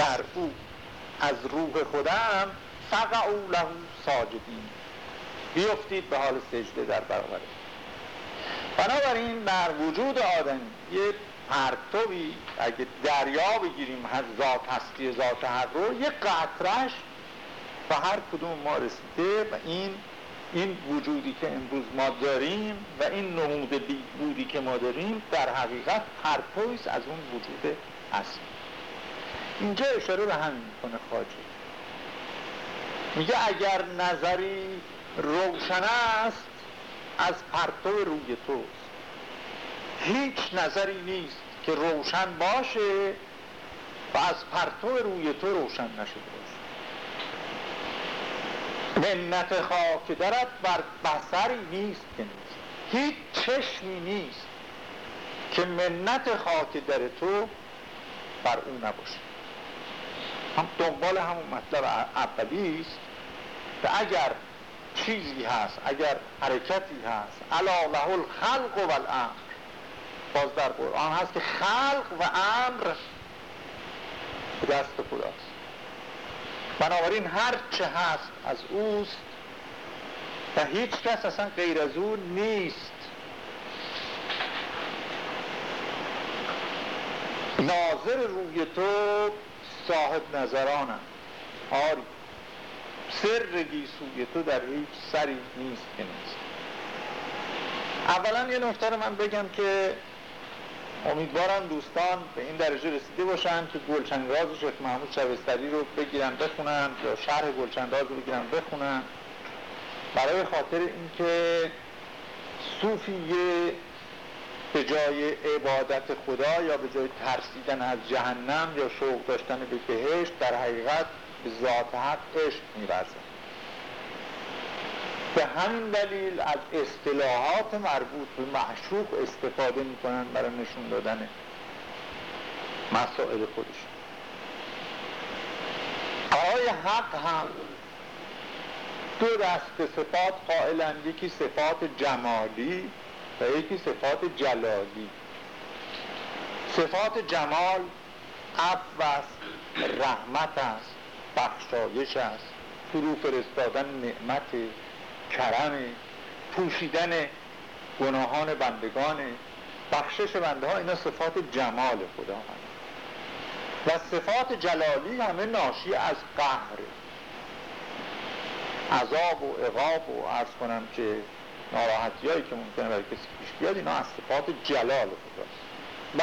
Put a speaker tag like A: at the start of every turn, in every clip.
A: در او. از روح خودم او له ساجدین. بیفتید به حال سجده در برابر. بنابراین در وجود آدم یه پرتوی اگه دریا بگیریم از ذات هستی ذات هر رو یه قطرش به هر کدوم ما رسیده و این این وجودی که امروز ما داریم و این نمود بودی که ما داریم در حقیقت پرتویست از اون وجود اصلی اینجا اشاره به همین می‌کنه خاجه میگه اگر نظری روشن است از پرتو روی توست. هیچ نظری نیست که روشن باشه و از پرتو روی تو روشن نشده باشه. منت خاک درت بر بسری نیست که نیست. هیچ چشمی نیست که منت خاک در تو بر او نباشه. هم دنبال همون مطلب اولی است که اگر چیزی هست اگر حرکتی هست علا له الخلق و الامر باز در قرآن هست که خلق و امر دست خداست. بنابراین هر چه هست از اوست و هیچ کس اصلا غیر از او نیست. ناظر روی تو صاحب نظرانم. آری. سر گیسوی تو در هیچ سری نیست که نیست. اولا یه نکته رو من بگم که امیدوارم دوستان به این درجه رسیده باشن که گلچنگراز شیخ محمود شبستری رو بگیرن بخونن یا شرح گلچنگراز رو بگیرن بخونن. برای خاطر اینکه صوفیه به جای عبادت خدا یا به جای ترسیدن از جهنم یا شوق داشتن به بهشت در حقیقت به ذات حق عشق به همین دلیل از اصطلاحات مربوط به معشوق استفاده می‌کنن برای نشون دادن مسائل خودش. آقای حق هم دو دست صفات قائلن یکی صفات جمالی و یکی صفات جلالی. صفات جمال عفو است رحمت است بخشایش است. فرو فرستادن نعمت کرم پوشیدن گناهان بندگان. بخشش بنده ها اینا صفات جمال خدا هست. و صفات جلالی همه ناشی از قهر. عذاب و عقاب و ارز کنم که ناراحتی هایی که ممکنه برای کسی پیش بیاد اینا از صفات جلال خداست. و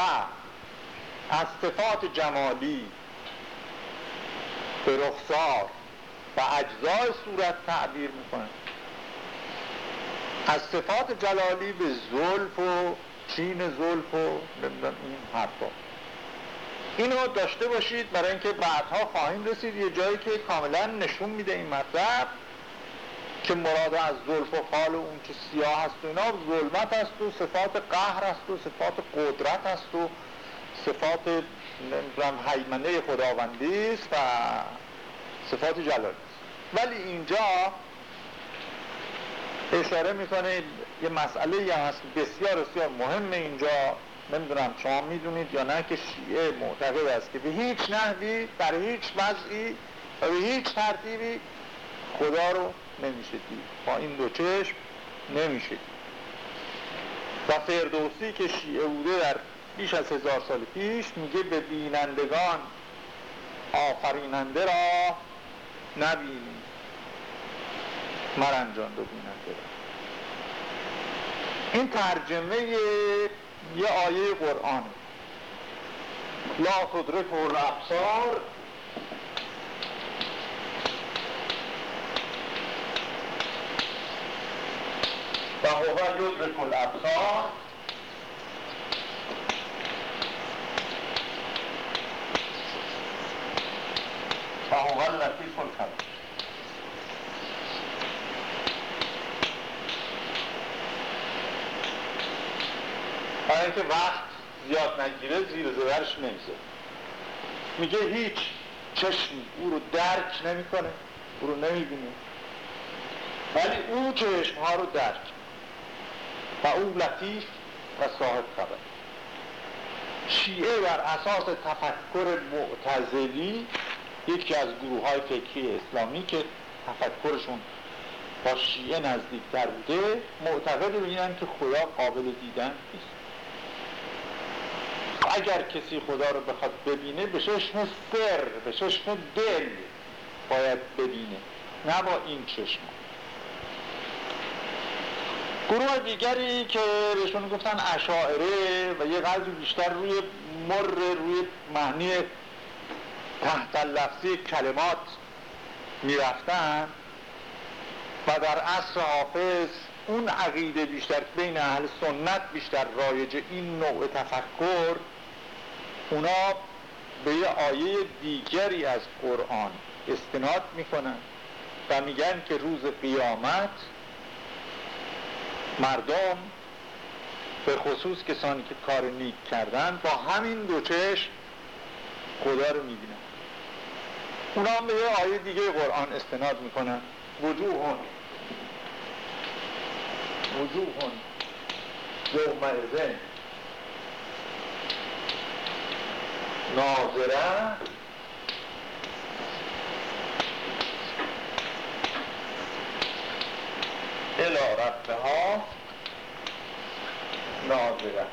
A: از صفات جمالی به رخصار و اجزای صورت تعبیر می‌کنه. از صفات جلالی به زلف و چین زلف و نمی‌دونم این حرفا. اینو داشته باشید برای اینکه بعدها خواهیم رسید یه جایی که کاملا نشون میده این مطلب. که مراد از زلف و خال و اون که سیاه هست و اینا ظلمت هست و صفات قهر هست و صفات قدرت هست و صفات نمی‌دونم حیمنه خداوندی است و صفات جلالی ولی اینجا اشاره می‌کنه یه مسئله یه هست بسیار بسیار مهم اینجا. نمی‌دونم شما می‌دونید یا نه که شیعه معتقد است که به هیچ نحوی در هیچ وضعی و به هیچ ترتیبی خدا رو نمیشه دید. با این دو چشم نمیشه دید. و فردوسی که شیعه بوده در بیش از هزار سال پیش میگه به بینندگان آفریننده را نبینید مرنجان دو بیننده را. این ترجمه یه آیه قرآن لا تدرک الابصار و هو یدرک الابصار و هو اللطیف الخبیر برای اینکه وقت زیاد نگیره زیر زبرش نمیزه میگه هیچ چشمی او رو درک نمی‌کنه او رو نمی‌بینه. ولی او چشم ها رو درک و او لطیف و صاحب خبر. شیعه بر اساس تفکر معتزلی یکی از گروه های فکری اسلامی که تفکرشون با شیعه نزدیکتر بوده معتقد بینن که خدا قابل دیدن نیست. اگر کسی خدا رو بخواد ببینه به چشم سر به چشم دل باید ببینه نه با این چشم. گروه دیگری که بهشون گفتن اشاعره و یه قدری بیشتر روی مر روی معنی تحت لفظی کلمات می‌رفتن و در عصر حافظ اون عقیده بیشتر بین اهل سنت بیشتر رایج این نوع تفکر اونا به یه آیه دیگری از قرآن استناد می‌کنن و میگن که روز قیامت مردم به خصوص کسانی که کار نیک کردن با همین دو چشم خدا رو می‌بینن. اونا هم به یه آیه دیگه قرآن استناد می‌کنن. وجوهون وجوهون یومئذن ناظره. ربها ناظره.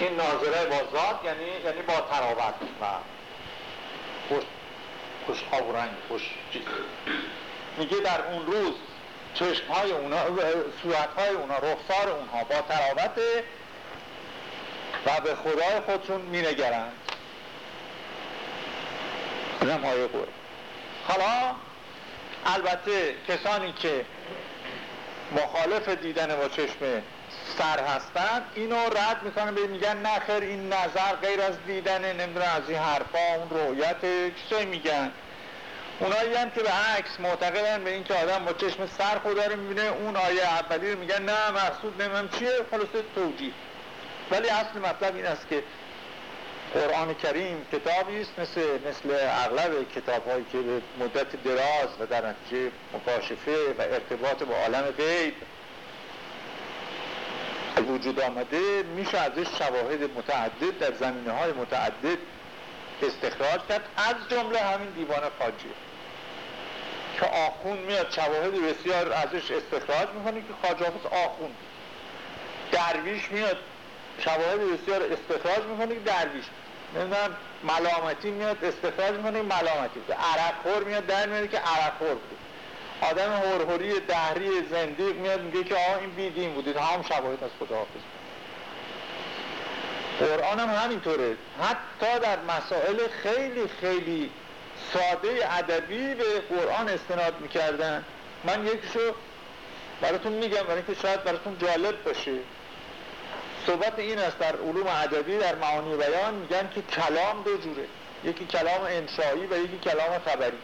A: این ناظره با ذات یعنی یعنی با تراوت و خوش خوشخواب و رنگ خوش میگه در اون روز چشم های اونا صورت های اونا رخسار اونها با تراوته و به خدای خودشون مینگرند. اینم آیه قرآن حالا البته کسانی که مخالف دیدن با چشم سر هستن اینو رد می‌کنن به میگن نخیر این نظر غیر از دیدن نمی‌دونم از این حرفا اون رویت چه میگن اونایی هم که به عکس معتقدن به اینکه آدم با چشم سر خدا رو می‌بینه اون آیه اولی رو میگن نه مقصود نمیم چیه خلاصه توجیه ولی اصل مطلب این است که قرآن کریم کتابی است مثل مثل اغلب کتاب هایی که مدت دراز و در نتیجه مکاشفه و ارتباط با عالم غیب وجود آمده میشه ازش شواهد متعدد در زمینه های متعدد استخراج کرد. از جمله همین دیوان خاجیه که آخون میاد شواهد بسیار ازش استخراج می‌کنه که خاج حافظ آخون. درویش میاد شواهد بسیار استخراج می‌کنه که درویش نمی‌دونم ملامتی میاد استخراج می‌کنه ملامتی. عرق خور میاد در میاد که عرق خور بود. آدم هرهوری دهری زندیق میاد میگه که آه این بیدین بودید هم شواهد از خدا حافظ قرآن هم همینطوره. حتی در مسائل خیلی خیلی ساده ادبی به قرآن استناد می‌کردن. من یکیشو براتون میگم برای اینکه شاید براتون جالب باشه. صحبت این است در علوم ادبی در معانی بیان میگن که کلام دو جوره. یکی کلام انشایی و یکی کلام خبری.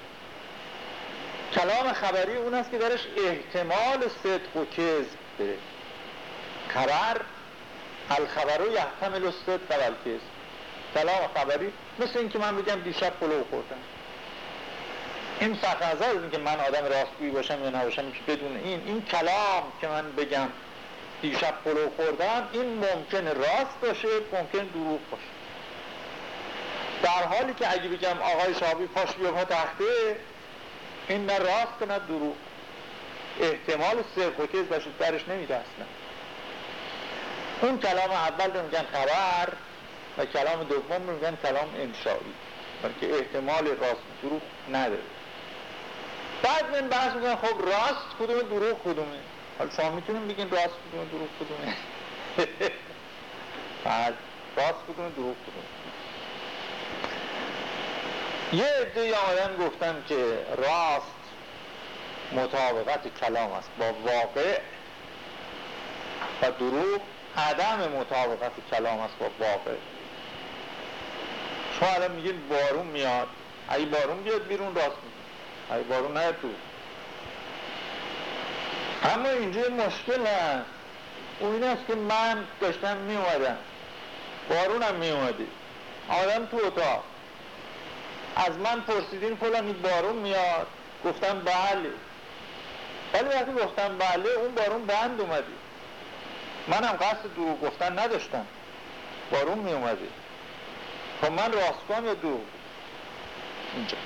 A: کلام خبری اون است که درش احتمال صدق و کذب داره خبر الخبر و یحتمل الصدق و الکذب. کلام خبری مثل اینکه من بگم دیشب پلو خوردم. این نظر از اینکه من آدم راستگویی باشم یا نباشم که بدون این این کلام که من بگم دیشب پلو خوردم این ممکن راست باشه ممکن دروغ باشه. در حالی که اگه بگم آقای شابی پاش بیا تخته این نه راست نه دروغ. احتمال صرف و کذب درش نمیده اصلا اون کلام اول رو میگن خبر و کلام دوم رو میگن کلام انشایی که احتمال راست دروغ نداره. بعد من بحث می‌کنن خب راست کدوم دروغ کدومه؟ حالا شما می‌تونیم بگین راست کدوم دروغ کدومه بعد راست کدوم دروغ کدومه یه عده آمدن گفتن که راست مطابقت کلام است. با واقع و دروغ عدم مطابقت کلام است با واقع شما الان میگین بارون میاد اگه بارون بیاد بیرون راست میگین اگه بارون نیاد تو اما اینجا مشکل هست. اون این است که من داشتم می اومدم بارونم می اومده آدم تو اتاق. از من پرسیدین فلانی بارون میاد. گفتم بله. ولی وقتی گفتم بله اون بارون بند اومدی. منم قصد دروغ گفتن نداشتم. بارون می اومده خب من راستگام یا دروغ؟ اینجا.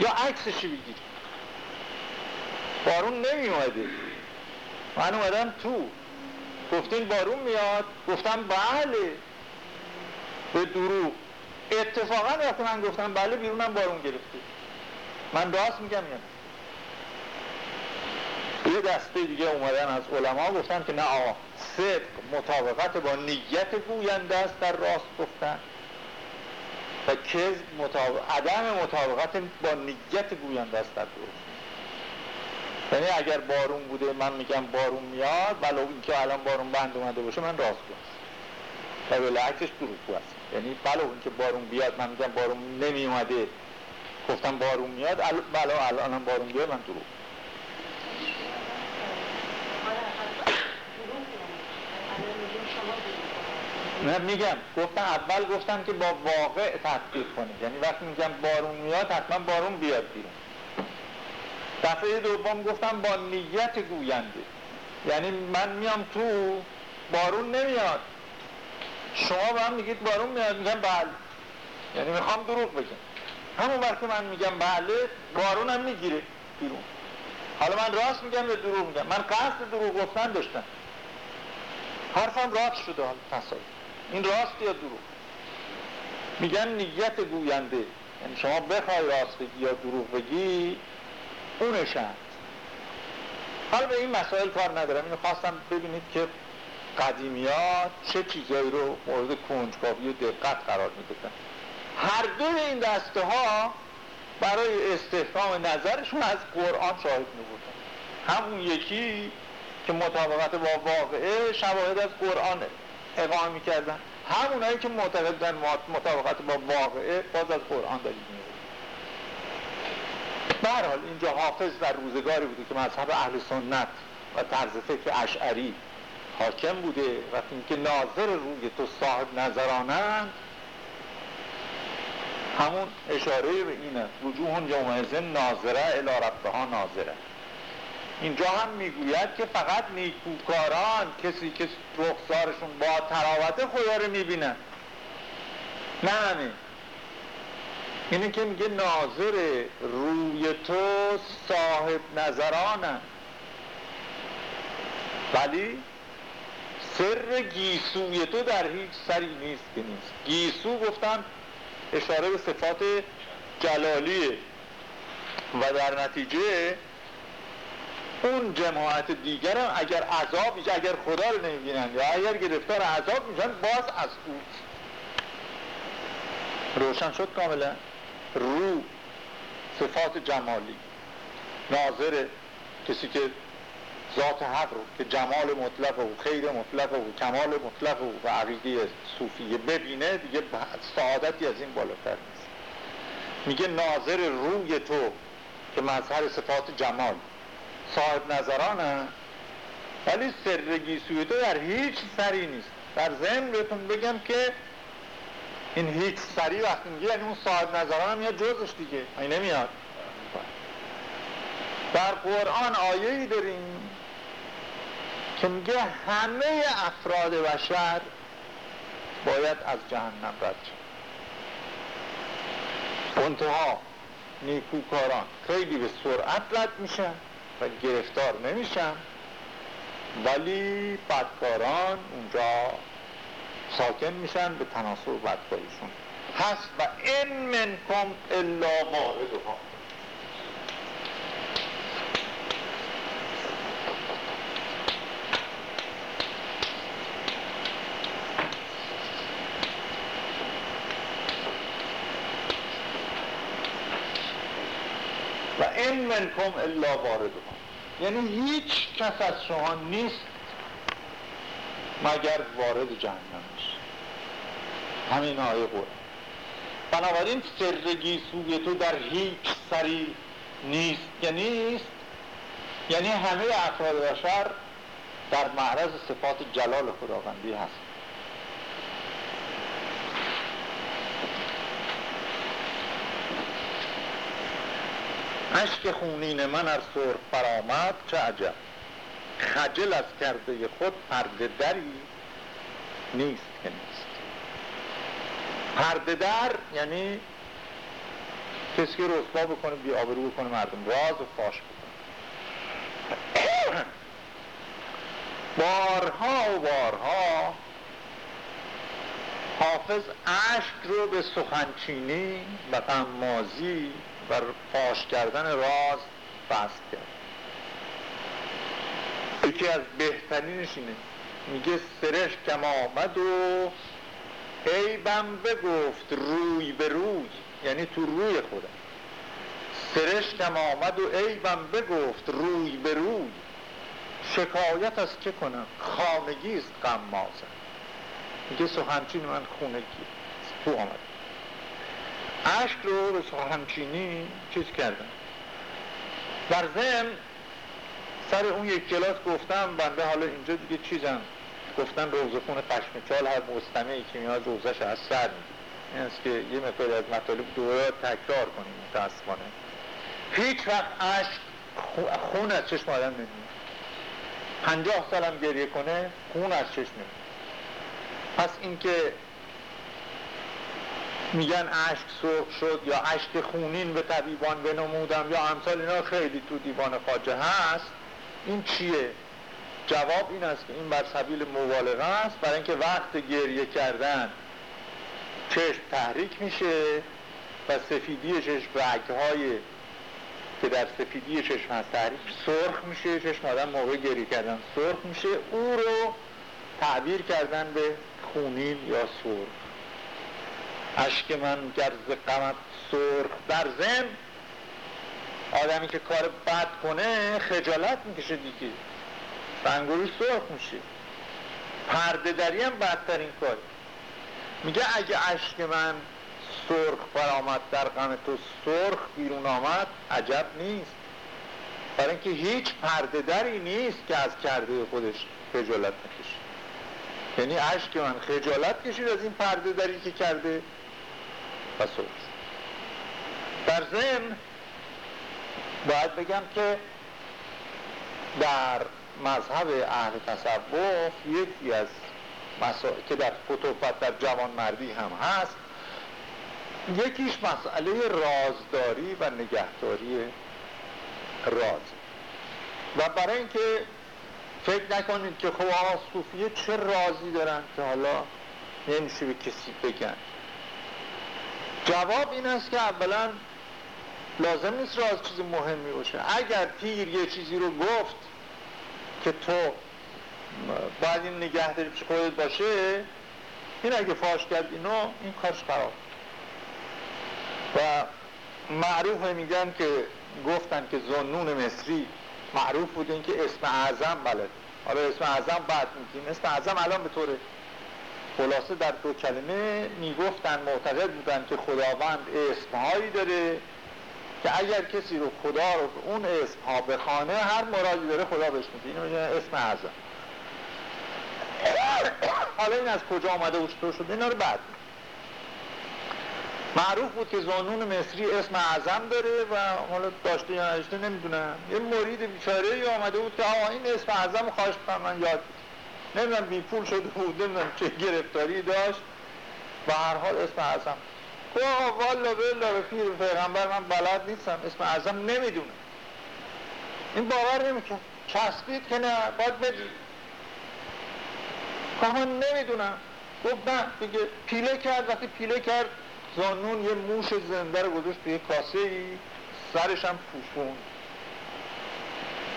A: یا عکسشی بگیر. بارون نمی اومده من اومدم تو. گفتین بارون میاد. گفتم بله. به دروغ. اتفاقا وقتی من گفتم بله بیرونم بارون گرفته من راست میگم یعنی. یه دسته دیگه اومدن از علما گفتن که نه آقا صدق مطابقت با نیت گوینده است در راست گفتن. و کذب مطابق... عدم مطابقت با نیت گوینده است در درست. یعنی اگر بارون بوده من میگم بارون میاد ولو اینکه الان بارون بند اومده باشه من راست گفتم و بالعکسش دروغ است. یعنی ولو اینکه بارون بیاد من میگم بارون نمی اومده گفتم بارون میاد ولو الان بارون بیاد من دروغ نه میگم گفتم اول گفتم که با واقع تطبیق کنید. یعنی وقتی میگم بارون میاد حتما بارون بیاد بیرون. دفعه دوم گفتم با نیت گوینده. یعنی من میام تو بارون نمیاد. شما به هم میگید بارون میاد میگم بله. یعنی می‌خوام دروغ بگم. همون وقتی من میگم بله بارون هم می‌گیره بیرون. حالا من راست میگم یا دروغ میگم؟ من قصد دروغ گفتن داشتم. حرفم راست شده حالا تصاوی این راست یا دروغ؟ میگن نیت گوینده. یعنی شما بخوای راست بگی یا دروغ بگی هست حالا به این مسائل کار ندارم. اینو خواستم ببینید که قدیمیات چه چیزایی رو مورد کنجکاوی و دقت قرار می‌دادن. هر دو این دسته ها برای استحکام نظرشون از قرآن شاهد میبودن. همون یکی که مطابقت با واقعه شواهد از قرآن اقامه می‌کردن. همونایی که معتقدن مطابقت با واقعه باز از قرآن میبودن برحال اینجا حافظ در روزگاری بوده که مذهب اهل سنت و طرز فکر اشعری حاکم بوده. و اینکه ناظر روی تو صاحب نظرانند همون اشاره به اینه. وجوه یومئذ ناظره الی ربها ناظره. اینجا هم می‌گوید که فقط نیکوکاران کسی که رخسارشون با تراوت خدا رو می‌بینن نه همین اینه که میگه ناظر روی تو صاحب نظرانن ولی سر گیسوی تو در هیچ سری نیست که نیست. گیسو گفتم اشاره به صفات جلالیه. و در نتیجه اون جماعت دیگر هم اگر عذاب اگر خدا رو نمی‌بینن یا اگر گرفتار عذاب میشن باز از او. روشن شد کاملا؟ رو صفات جمالی. ناظر کسی که ذات حق رو که جمال مطلق و خیر مطلق و کمال مطلق و عقیده صوفیه ببینه دیگه سعادتی از این بالاتر نیست. میگه ناظر روی تو که مظهر صفات جمال. صاحب نظرانه ولی سرگی سوی تو در هیچ سری نیست. در ذهن بهتون بگم که این هیچ سری وقتی میگه یعنی اون صاحب نظران هم میاد جزش دیگه. این نمیاد. در قرآن آیه ای داریم که میگه همه افراد بشر باید از جهنم رد شد انتها نیکوکاران خیلی به سرعت رد میشن و گرفتار نمیشن ولی بدکاران اونجا ساکن میشن به تناسب بدکاریشون هست و این منکم الا واردها و این منکم الا واردها یعنی هیچ کس از شما نیست مگر وارد جهنم. همین آیه قرآن بنابراین سرگی سوی تو در هیچ سری نیست. یا نیست. یعنی همه افراد بشر در معرض صفات جلال خداوندی هست. عشق خونین من از سرخ برآمد چه عجب. خجل از کرده خود پرده دری نیست. پرده در یعنی کسی که رسوا بکنه بی آبرو بکنه مردم. راز و فاش بکنه. بارها و بارها حافظ عشق رو به سخنچینی و قمازی و فاش کردن راز بست کرد. یکی از بهترینش اینه. میگه سرش کم آمد و عیبم بگفت روی به روی یعنی تو روی خودم. سرشکم آمد و عیبم بگفت روی به روی. شکایت از که کنم؟ خانگی است قمازم میگه سخنچین من خونگی تو آمد. عشق رو به سخنچینی چیز کردم. در ضمن سر اون یک کلاس گفتم بنده حالا اینجا دیگه چیزم گفتن روزه خون قشمچال هر مستمعی که میاد روزش از سر این است که یه مقدار از مطالب دوباره تکرار کنیم متاسفانه. هیچ وقت عشق خون از چشم آدم نمیاد پنجاه سالم گریه کنه خون از چشم نمیاد پس اینکه میگن عشق سرخ شد یا عشق خونین به طبیبان بنمودم یا امثال اینا خیلی تو دیوان خاجه هست این چیه؟ جواب این است که این بر سبیل مبالغه است برای اینکه وقت گریه کردن چشم تحریک میشه و سفیدی چشم رگهای که در سفیدی چشم هست تحریک سرخ میشه چشم آدم موقع گریه کردن سرخ میشه او رو تعبیر کردن به خونین یا سرخ. اشک من گرز قمت سرخ. در زم آدمی که کار بد کنه خجالت می‌کشه دیگه. بنگوری سرخ میشه. پرده دری هم بدترین کار. میگه اگه عشق من سرخ برآمد در غم تو سرخ بیرون آمد عجب نیست. برای اینکه هیچ پرده دری نیست که از کرده خودش خجالت نکشه. یعنی عشق من خجالت کشید از این پرده دری که کرده و سرخ در باید بگم که در مذهب اهل تصوف یکی از مسائل که در فتوفت در جوان مردی هم هست یکیش مسئله رازداری و نگهداری راز. و برای اینکه فکر نکنید که خب آقا صوفیه چه رازی دارن که حالا نمیشه به کسی بگن. جواب این است که اولا لازم نیست راز چیز مهمی باشه. اگر پیر یه چیزی رو گفت که تو باید این نگه داری پیش خودت باشه این اگه فاش کرد اینو این کارش خراب. و معروف میگن که گفتن که زنون مصری معروف بود این که اسم اعظم بلد حالا اسم اعظم بعد میگیم. اسم اعظم الان به طور خلاصه در دو کلمه می‌گفتن معتقد بودن که خداوند اسمهایی داره که اگر کسی رو خدا رو اون اسم ها بخانه هر مرادی داره خدا بهش میده. اینو اسم اعظم. حالا این از کجا آمده و چطور شده؟ اینا رو بعد. معروف بود که زانون مصری اسم اعظم داره و حالا داشته یا نداشته نمی‌دونم. یه مرید بیچاره ای آمده بود که آقا این اسم اعظم خواهش من یاد نمی‌دونم بی پول شده بود نمی‌دونم چه گرفتاری داشت. و هر حال اسم اعظم. آقا والا بلا به پیر پیغمبر من بلد نیستم اسم اعظم نمی‌دونم این باور نمیکن چسبید که نه باید بدید. من نمی‌دونم گفت نه دیگه پیله کرد وقتی پیله کرد زانون یه موش زنده رو گذاشت توی کاسه ای سرش هم پوشون.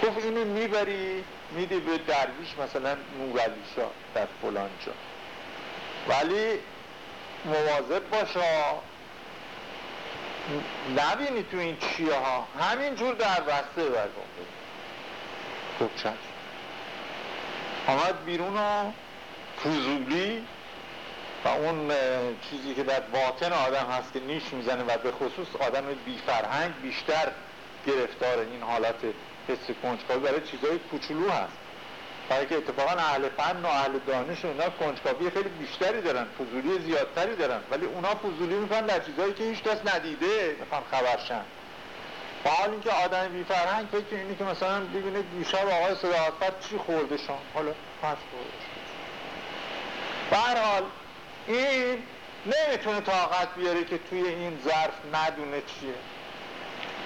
A: گفت اینو می‌بری میدی به درویش مثلا نورالیشا در فلان جا. ولی مواظب باشا. نبینی تو این چیه ها. همینجور در بسته برگم خب چشم. آمد بیرون و فضولی و اون چیزی که در باطن آدم هست که نیش می‌زنه و به خصوص آدم بی فرهنگ بیشتر گرفتار این حالت حس کنجکاوی برای چیزهای کوچولو هست. برای که اتفاقا اهل فن و اهل دانش و اینا کنجکاوی خیلی بیشتری دارن فضولی زیادتری دارن. ولی اونا فضولی می‌کنن در چیزهایی که هیچ کس ندیده می‌خوان خبرشن و حال اینکه آدم بی فرهنگ فکر اینه که مثلا ببینه دیشب آقای صداقت چی خورده شام حالا پس خورده هر حال این نمی‌تونه طاقت بیاره که توی این ظرف ندونه چیه.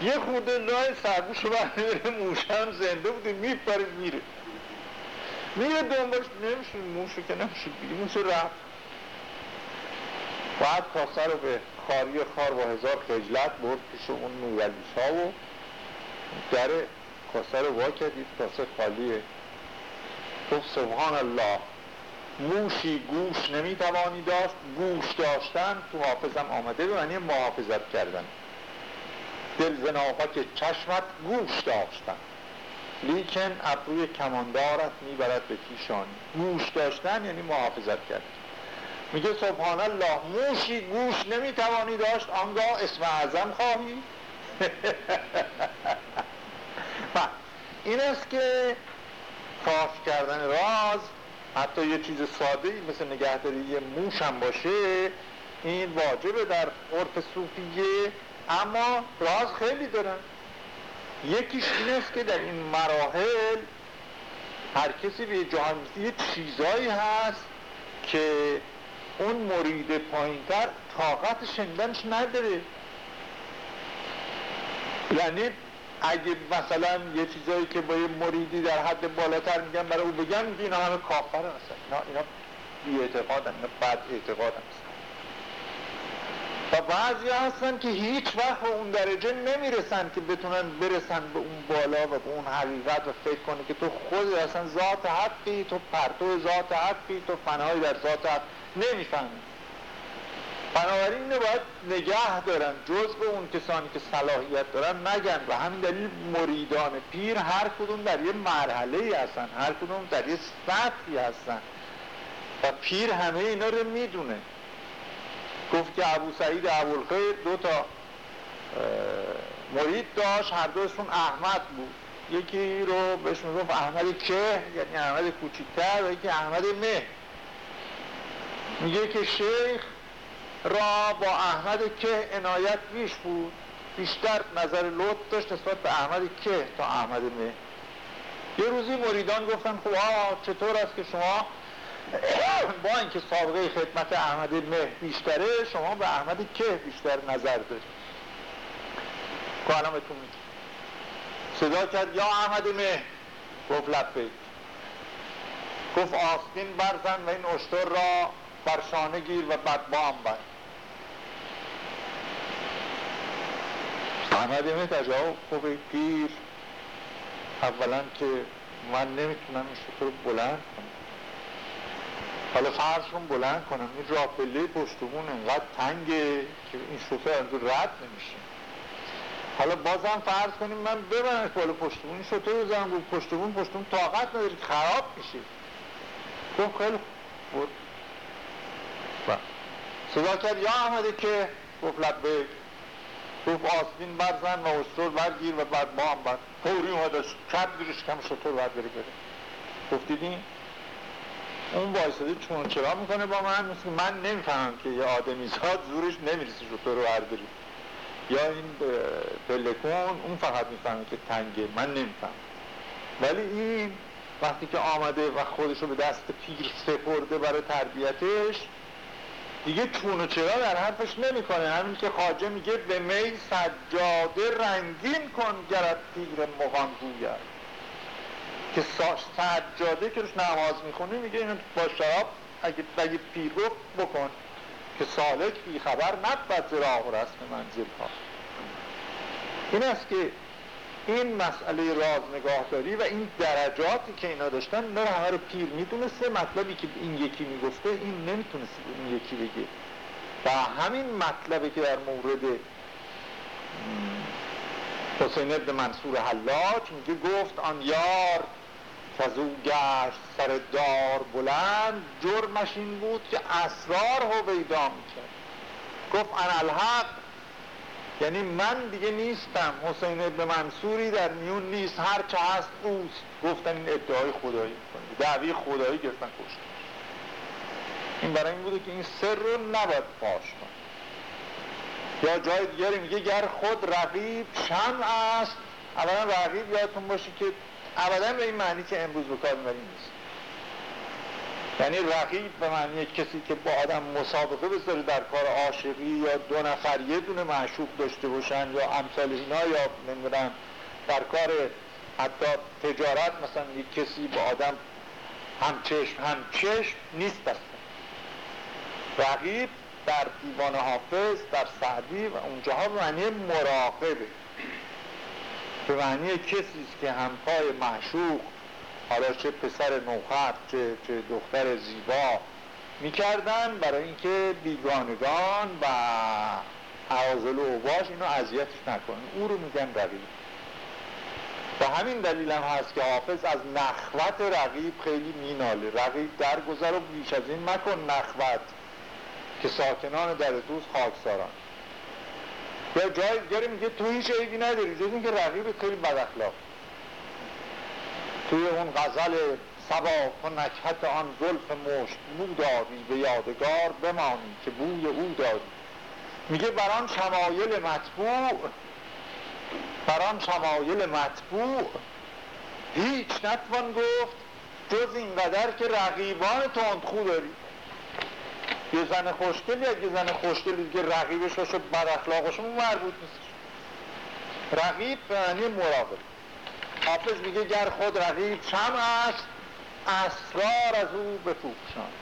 A: یه خورده لای سربوش رو برمیره موشم زنده بوده میپره میره. میره دنبالش نمیشه موشو که نمیشه موشو رفت. بعد کاسه رو به خاری خار و هزار خجلت برد پیش اون نورویش ها و در کاسه رو وا کردید کاسه خالیه گفت سبحان الله موشی گوش نمی‌توانی داشت گوش داشتن تو حافظم آمده به معنی محافظت کردن. دل که چشمت گوش داشتن. لیکن ابروی کماندارت می‌برد به پیشانی گوش داشتن یعنی محافظت کردن میگه سبحان الله موشی گوش نمی‌توانی داشت آنگاه اسم اعظم خواهی. این است که فاش کردن راز حتی یه چیز ساده مثل نگهداری یه موش هم باشه این واجبه در عرف صوفیه اما راز خیلی دارن. یکیش این است که در این مراحل هر کسی به یه چیزایی هست که اون مرید پایینتر طاقت شنیدنش نداره. یعنی اگه مثلا یه چیزایی که با یه مریدی در حد بالاتر میگن برای او بگن میگه اینا همه کافر مثلا. اینا, اینا بی اعتقادن اینا بد اعتقادن و بعضی هستن که هیچ وقت به اون درجه نمی‌رسن که بتونن برسن به اون بالا و به اون حقیقت و فکر کنی که تو خود اصلا ذات حقی تو پرتو ذات حقی تو فنایی در ذات حق. نمی‌فهمی. بنابراین اینو باید نگه دارن. جز به اون کسانی که صلاحیت دارن نگن. و همین دلیل مریدان پیر هر کدوم در یه مرحله هستن هر کدوم در یه سطحی هستن. و پیر همه اینا رو می‌دونه. گفت که ابو سعید ابوالخیر دو تا مرید داشت هر دوشون احمد بود. یکی رو بهش می‌گفت احمد که یعنی احمد کوچیکتر و یکی احمد مه میگه که شیخ را با احمد که عنایت بیش بود. بیشتر نظر لطف داشت نسبت به احمد که تا احمد مه یه روزی مریدان گفتن خب چطور است که شما با اینکه سابقه خدمت احمد مه بیشتره شما به احمد که بیشتر نظر دارید؟ کانمتون صدا کرد یا احمد مه گفت لبه گفت آستین برزن و این اشتر را بر شانه گیر و بعد بام بر. احمد مه تجاوب گفت گیر اولا که من نمی‌تونم این شطور بلند کنم. حالا فرضشون بلند کنم این راپله پشتبون انقدر تنگه که این شوفر از رد نمیشه. حالا بازم فرض کنیم من ببرنش بالا این شوفر رو زنم رو پشتبون پشتبون طاقت نداری خراب میشه گفت خیلی بود. صدا کرد یا آمده که گفت لبه گفت آسمین برزن و استرول برگیر و بعد با هم بر. فوری اومدش کرد گیرش کم شطور بر بره. بره گفت دیدین اون وایساده چون چرا می‌کنه با من؟ مثل من نمی‌فهمم که یه آدمی زاد زورش نمی‌رسه شطور رو برداری. یا این پلکون اون فقط می‌فهمه که تنگه. من نمیفهم ولی این وقتی که آمده و خودش رو به دست پیر سپرده برای تربیتش دیگه چون و چرا در حرفش نمی‌کنه. همین که خاجه میگه به می سجاده رنگین کن گرد پیر مغان گوید. که سجاده که روش نماز می‌خونی میگه اینو با شراب اگه بگی پیر گفت بکن که سالک بی خبر نبود راه و رسم منزل ها این است که این مسئله راز نگاهداری و این درجاتی که اینا داشتن اینا همه رو پیر می‌دونسته. مطلبی که این یکی می‌گفته این نمی‌تونسته این یکی بگه. و همین مطلبی که در مورد حسین ابن منصور حلاج میگه گفت آن یار که از او گشت سر دار بلند جرمش این بود که اسرار هویدا می‌کرد گفت انا الحق یعنی من دیگه نیستم حسین ابن منصوری در میون نیست هر چه هست اوست. گفتن این ادعای خدایی کنید دعوی خدایی گرفتن کشتن. این برای این بوده که این سر رو نباید فاش کن یا جای دیگری میگه گر خود رقیب شم است اولا رقیب یادتون باشه که ابدا به این معنی که امروز به کار نیست. یعنی رقیب به معنی کسی که با آدم مسابقه بذاره در کار عاشقی یا دو نفر یه دونه معشوق داشته باشن یا امثال اینا یا نمی‌دونم در کار حتی تجارت مثلا یک کسی با آدم هم چشم هم چشم نیست است رقیب در دیوان حافظ در سعدی و اونجاها معنی مراقبه. به معنی کسی که همپای معشوق حالا چه پسر نوخط چه, چه دختر زیبا می‌کردن برای اینکه بیگانگان و عوازل و اوباش اینو اذیتش نکنن. او رو میگن رقیب. و همین دلیل هم هست که حافظ از نخوت رقیب خیلی میناله. رقیب درگذر و بیش از این مکن نخوت که ساکنان در دوست خاکساران. یا جای دیگری میگه تو هیچ عیبی نداری جز اینکه رقیب خیلی بد اخلاق. توی اون غزل سبا و نکهت آن زلف مشت مو داری به یادگار بمانی که بوی او داری میگه بران شمایل مطبوع بران شمایل مطبوع. هیچ نتوان گفت جز اینقدر که رقیبان تندخو داری. یه زن خوشگل یا یه زن خوشگلی که رقیبش باشه بر اخلاقش مربوط نیست. رقیب به معنی مراقب. حافظ میگه گر خود رقیب چم است اسرار از او بپوشان.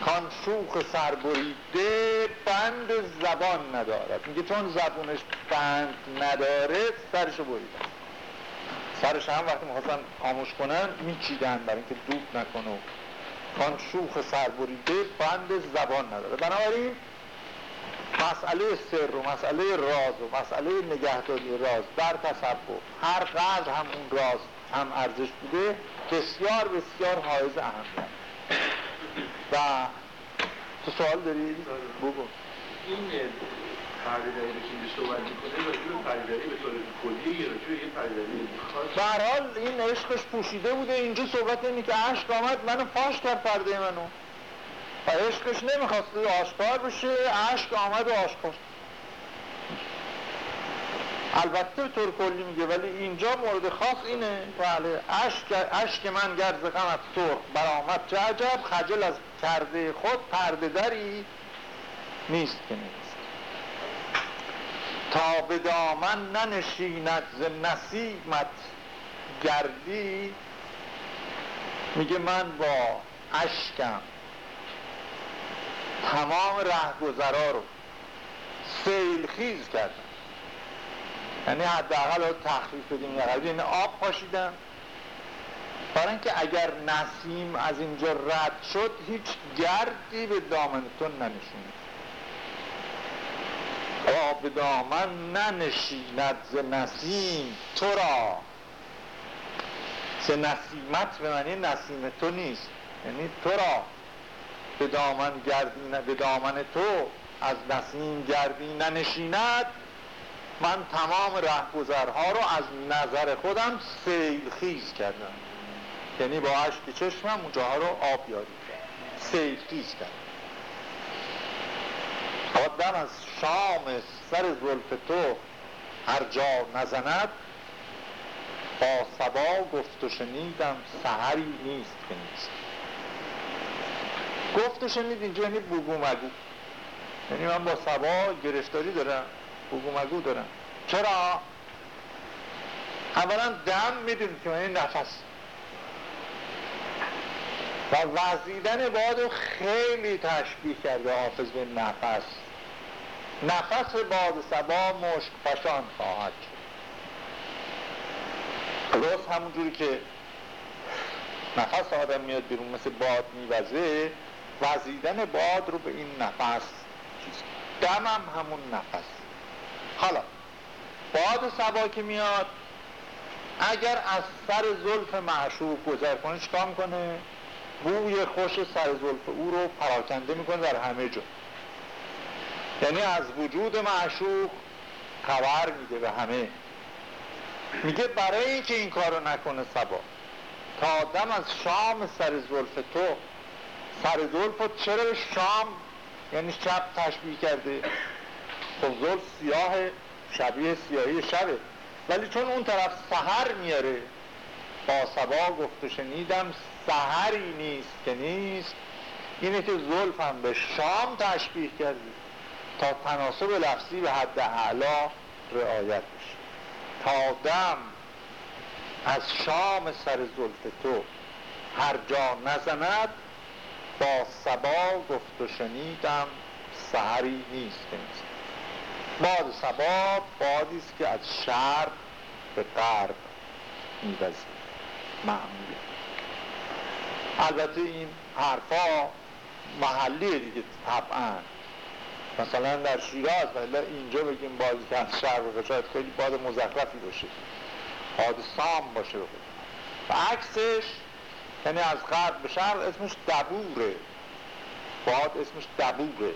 A: کان شوخ سربریده بند زبان ندارد. میگه چون زبونش بند نداره سرشو بریدن سرش هم وقتی می‌خواستن خاموش کنن میچیدن برای اینکه دوب نکنه کان شوخ سربریده بند زبان نداره. بنابراین مسئله سر و مسئله راز و مسئله نگهداری راز در تصور هر قدر هم اون راز هم ارزش بوده بسیار بسیار حائز اهمیت. و تو سوال داری؟ بگو.
B: این پردهداری رو که صحبت می‌کنه راجع به پردهداری به طور کلی یا راجع یه پردهداری
A: خاص حال این عشقش پوشیده بوده اینجا صحبت اینه که عشق آمد منو فاش کرد پرده منو. و عشقش نمی‌خواست آشکار بشه عشق آمد و آشکار. البته به طور کلی میگه ولی اینجا مورد خاص اینه بله عشق, من گرز غمت سرخ برآمد چه عجب خجل از کرده خود پرده دری نیست که نیست. تا به دامن ننشیند ز نسیمت گردی میگه من با اشکم تمام رهگذرا رو سیل خیز کردن یعنی حداقل رو تخفیف بدیم. یعنی این آب پاشیدن برای اینکه اگر نسیم از اینجا رد شد هیچ گردی به دامنتون ننشونه آب دامن ننشیند ز نسیم. تو را ز نسیمت به معنی نسیم تو نیست. یعنی تو را به دامن گردی به دامن تو از نسیم گردی ننشیند. من تمام رهگذرها رو از نظر خودم سیل خیز کردم. یعنی با عشق چشمم اونجاها رو آب یاری سیل خیز کردم. آدم از شام سر زلف تو هر جا نزند با سبا گفت و شنیدم سهری نیست که نیست. گفت و شنید اینجا یعنی بگو مگو. یعنی من با سبا گرفتاری دارم بگو مگو دارم. چرا؟ اولا دم می‌دونید که این نفس. و وزیدن باد خیلی تشبیه کرده حافظ به نفس. نفس باد سبا مشک فشان خواهد درست همونجوری که نفس آدم میاد بیرون مثل باد میوزه وزیدن باد رو به این نفس دمم همون نفس. حالا باد سبا که میاد اگر از سر زلف معشوق گذر کنه چکار می‌کنه؟ بوی خوش سر زلف او رو پراکنده می‌کنه در همه جا. یعنی از وجود معشوق خبر میده به همه. میگه برای اینکه این کارو نکنه سبا. تا دم از شام سر زلف تو سر زلف چرا شام؟ یعنی شب تشبیه کرده. خب زلف سیاه شبیه سیاهی شبه. ولی چون اون طرف سهر میاره با سبا گفت و شنیدم سهری نیست که نیست. اینه که زلف هم به شام تشبیه کردی تا تناسب لفظی به حد اعلا رعایت بشه. تا دم از شام سر زلف تو هر جا نزند با سبا گفت و شنیدم سهری نیست نیست باد سبا بادی است که از شرق به غرب میوزید. معموله البته این حرفا محلی دیگه طبعا. مثلا در شیراز ولی اینجا بگیم بادی که از شرق شاید خیلی باد مزخرفی باشه. باد سام باشه. و عکسش یعنی از غرب به شرق اسمش دبوره. باد اسمش دبوره.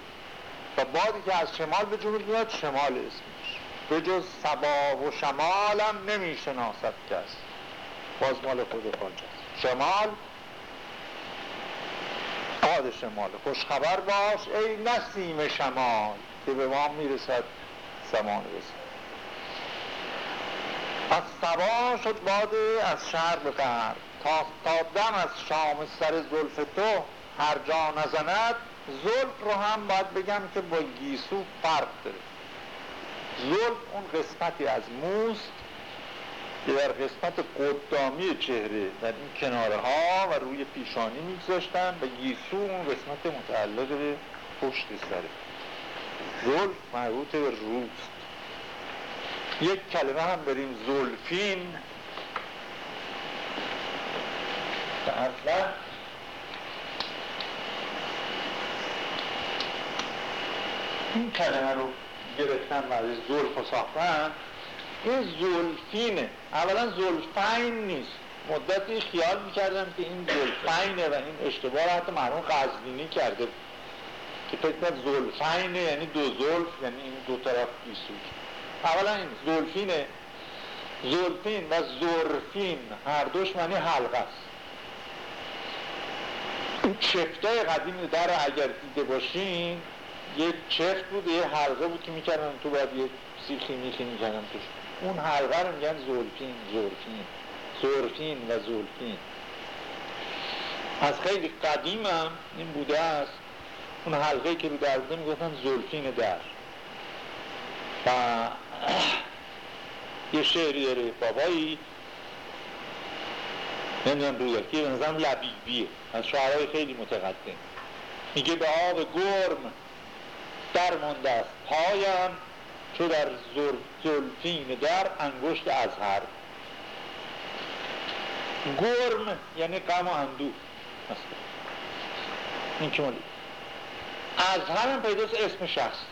A: و بادی که از شمال به جنوب میاد شمال اسمش. به جز سبا و شمالم نمی‌شناسد کس. باز مال خود خاجه شمال باد شمال خوشخبر باش ای نسیم شمال که به ما می‌رسد زمان رسد از سبا شد باد از شهر به تا, تا دم از شام سر زلف تو هر جا نزند زلف رو هم باید بگم که با گیسو فرق داره. زلف اون قسمتی از موست که در قسمت قدامی چهره در این کناره ها و روی پیشانی میگذاشتن و گیسو اون قسمت متعلق به پشت سره زلف مربوط به روست یک کلمه هم بریم. زلفین. اصلا این کلمه رو گرفتن و از زلف و ساختن این زلفینه. اولا زلفین نیست. مدتی خیال می‌کردم که این زلفینه و این اشتباه حتی مرمون قزوینی کرده. که فکر زلفینه یعنی دو زلف یعنی این دو طرف بیسوک. اولا این زلفینه. زلفین و زرفین هر دوش معنی حلقه است. این چفتای قدیم در اگر دیده باشین یه چفت بود یه حلقه بود که می‌کردن تو باید یه سیخی میخی می‌کردن توش. اون حلقه رو میگن زولفین زولفین. زورفین و زولفین. از خیلی قدیم هم این بوده است. اون حلقه که رو در بوده می‌گفتن زولفین در. و یه شعری داره بابایی. نمی‌دونم روی به نظرم لبیبیه. از شعرهای خیلی متقدم. میگه به آب گرم در مونده است. پایم چو در زلفین در انگشت ازهر. گرم یعنی غم و اندوه. این که مالی. ازهر هم پیداست اسم شخصی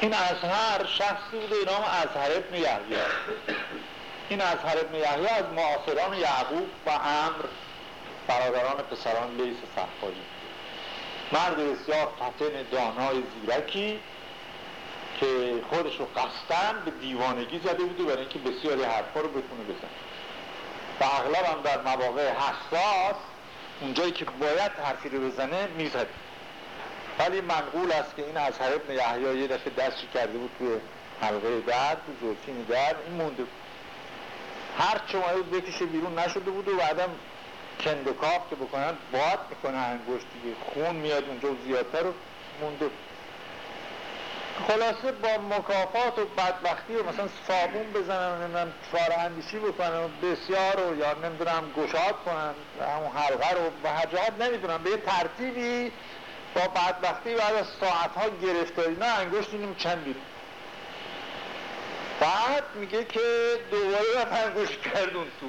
A: این ازهر شخصی بوده نام ازهر ابن یحیی. این ازهر ابن یحیی از معاصران یعقوب و امر برادران پسران لیس صفایی. مرد بسیار فتن دانای زیرکی. که خودش رو قصدن به دیوانگی زده بوده برای اینکه بسیاری حرفا رو بتونه بزن و اغلب هم در مواقع حساس اونجایی که باید حرفی رو بزنه می‌زد ولی منقول است که این از ابن یحیی یه دفعه دستی کرده بود توی حلقه درد تو زرچین درد این مونده بود. هر بود بکشه بیرون نشده بود و بعدم کندکاف که بکنن باد می‌کنه انگشت دیگه خون میاد اونجا زیادتر رو مونده خلاصه با مکافات و بدبختی و مثلا صابون بزنن نمی‌دونم اندیشی بکنن و بسیار و یا نمی‌دونم گشاد کنن همون حلقه رو به هر نمی‌دونم. به یه ترتیبی با بدبختی بعد از ساعتها گرفتاری نه انگشت اینو چند بیرون. بعد میگه که دوباره رفت انگشت کردون تو.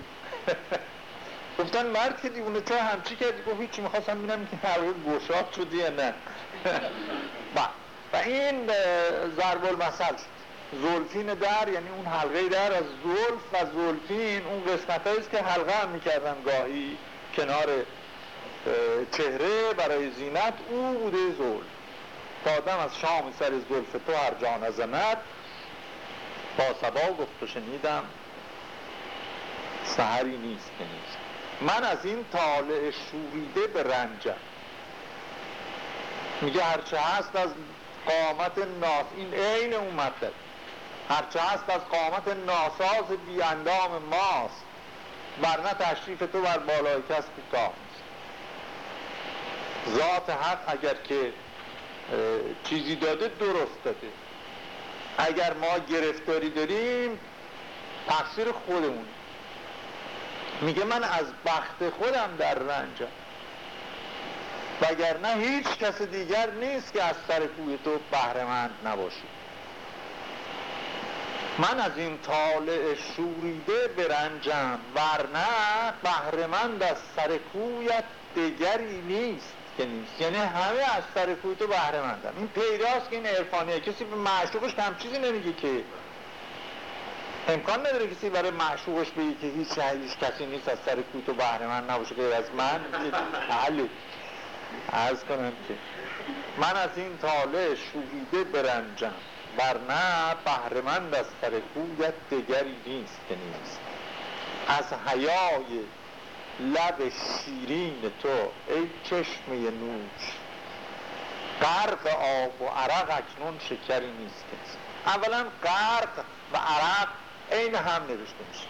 A: گفتن مرد که دیونه تو همچی کردی؟ گفت هیچی می‌خواستم بینم که روز گشاد شدی یا نه. و این ضرب المثل شد. زولفین در یعنی اون حلقه در از زولف و زولفین اون قسمت است که حلقه هم می‌کردن گاهی کنار چهره برای زینت. او بوده زولف تا از شام سر زولف تو هر جان نزند. با سبا گفت و شنیدم سهری نیست که نیست. من از این طالع شوریده به رنجم. میگه هرچه هست از قامت ناس. این عین اون مطلب. هرچه هست از قامت ناساز بی اندام ماست. ورنه تشریف تو بر بالای کس کوتاه ذات حق اگر که چیزی داده درست داده. اگر ما گرفتاری داریم تقصیر خودمون میگه من از بخت خودم در رنجم. وگرنه هیچ کس دیگر نیست که از سر کوی تو بهرهمند نباشی. من از این طالع شوریده برنجم ورنه بهرهمند از سر کویت دیگری نیست که نیست. یعنی همه از سر کوی تو بهرهمندن. این پیداست که این عرفانیه. کسی به معشوقش هم چیزی نمیگه که. امکان نداره کسی برای معشوقش بگه که هیچ هیچ کسی نیست از سر کوی تو بهرهمند نباشه غیر از من. حلی عرض کنم که من از این طالع شوریده برنجم ورنه بهرمند از سر کویت دگری نیست که نیست. از حیای لب شیرین تو ای چشمه نوش. غرق آب و عرق اکنون شکری نیست که اولا غرق و عرق عین هم نوشته میشه.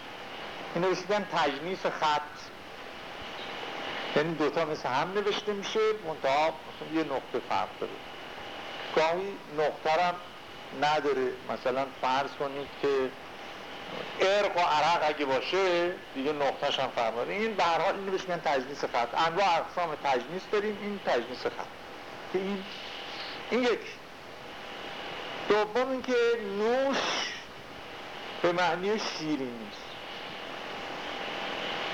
A: این نوشتن تجنیس خط یعنی دوتا مثل هم نوشته میشه منتها یه نقطه فرق داره. گاهی نقطه هم نداره. مثلا فرض کنید که ارق و عرق اگه باشه دیگه نقطهش هم فرق داره. این به هر حال اینو بهش میگن تجنیس خط. انواع اقسام تجنیس داریم این تجنیس خط. که این این یک. دوم اینکه نوش به معنی شیرین نیست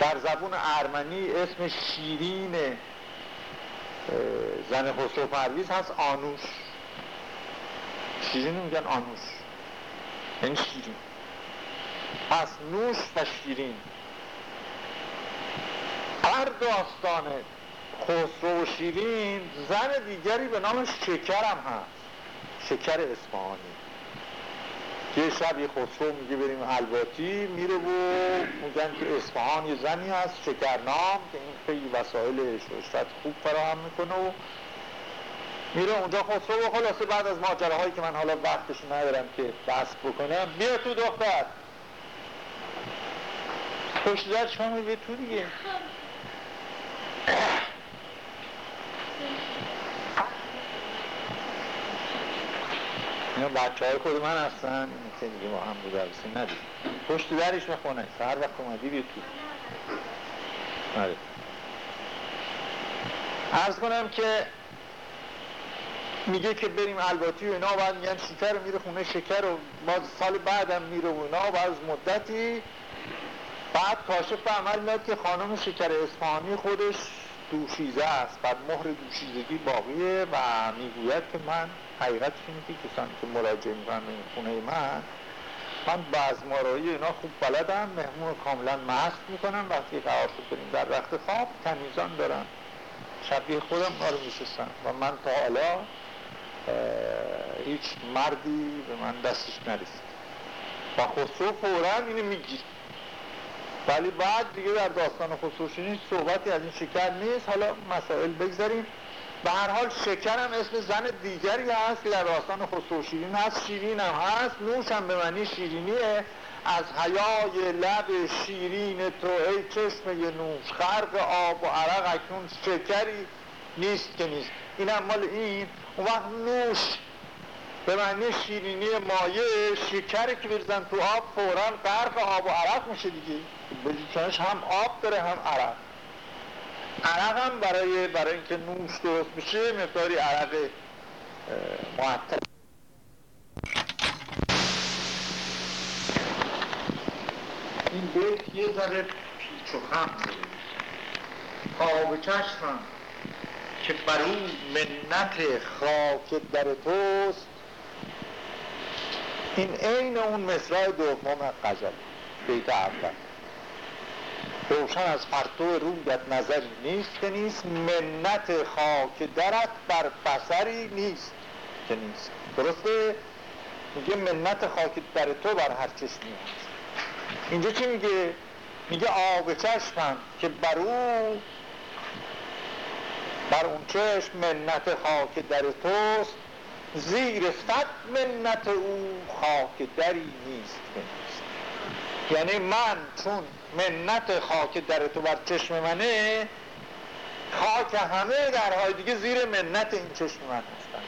A: در زبون ارمنی اسم شیرین زن خسرو پرویز هست آنوش. شیرین میگن آنوش. یعنی شیرین. پس نوش و شیرین. هر داستان خسرو و شیرین زن دیگری به نام شکرم هست. شکر اصفهانی. یه شب یه خسرو میگه بریم الواتی میره و میگن که اصفهان یه زنی هست شکرنام که این خیلی وسایل ششت خوب فراهم می‌کنه و میره اونجا خسرو و خلاصه بعد از ماجراهایی که من حالا وقتش ندارم که بحث بکنم بیا تو دختر. پشت در شما بیا تو دیگه. اینا بچه های خود من هستن. که دیگه ما هم بوده ندید پشت درش بخونه هر وقت اومدی بیا تو. آره ارز کنم که میگه که بریم الباتی و اینا بعد میگن شکر میره خونه شکر و باز سال بعدم میره و اینا بعد از مدتی بعد کاشف به عمل میاد که خانم شکر اصفهانی خودش دوشیزه است. بعد مهر دوشیزگی باقیه و می‌گوید که من حقیقت اینه که کسانی که مراجعه می‌کنن به این خونه من من بعض مارایی اینا خوب بلدم مهمون کاملا مست می‌کنم وقتی قرار شد بریم در وقت خواب تمیزان دارم شبیه خودم رو میشستم و من تا حالا هیچ مردی به من دستش نرسید. و خسرو فورا اینو میگیر ولی بعد دیگه در داستان خسروشینی صحبتی از این شکر نیست. حالا مسائل بگذاریم. به هر حال شکر هم اسم زن دیگری هست که در داستان خسروشیرین هست شیرین هم هست. نوش هم به معنی شیرینیه. از حیای لب شیرین تو ای چشم نوش خرق آب و عرق اکنون شکری نیست که نیست. این هم مال این. اون وقت نوش به معنی شیرینی مایه شکری که بریزن تو آب فورا غرق آب و عرق میشه دیگه. بلیکنش هم آب داره هم عرق. عرق هم برای برای اینکه نوش درست بشه مقداری عرق معطل. این بیت یه ذره پیچ و خم آب چشمم که بر اون منت خاک در توست. این عین اون مصرع دوم غزل بیت اول. روشن از پرتو رویت نظری نیست که نیست منت خاک درت بر بسری نیست که نیست درسته؟ میگه منت خاک در تو بر هر چشمی هست اینجا چی میگه؟ میگه آب چشمم که بر او بر اون چشم منت خاک در توست زیر صد منت او خاک دری نیست نیست یعنی من چون منت خاک در تو بر چشم منه خاک همه درهای دیگه زیر منت این چشم من هستن.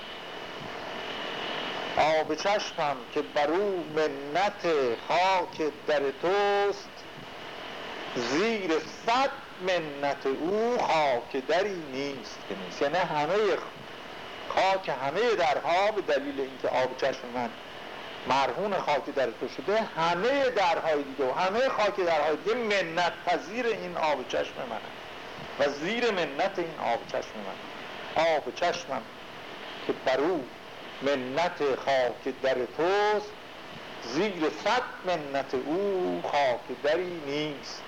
A: آب چشمم که بر او منت خاک در توست زیر صد منت او خاک دری نیست که نیست. یعنی همه خاک همه درها به دلیل اینکه آب چشم من مرهون خاک در تو شده همه درهای دیگه و همه خاک درهای دیگه منت پذیر این آب چشم من و زیر منت این آب چشم من آب چشمم که بر او منت خاک در توست زیر صد منت او خاک دری نیست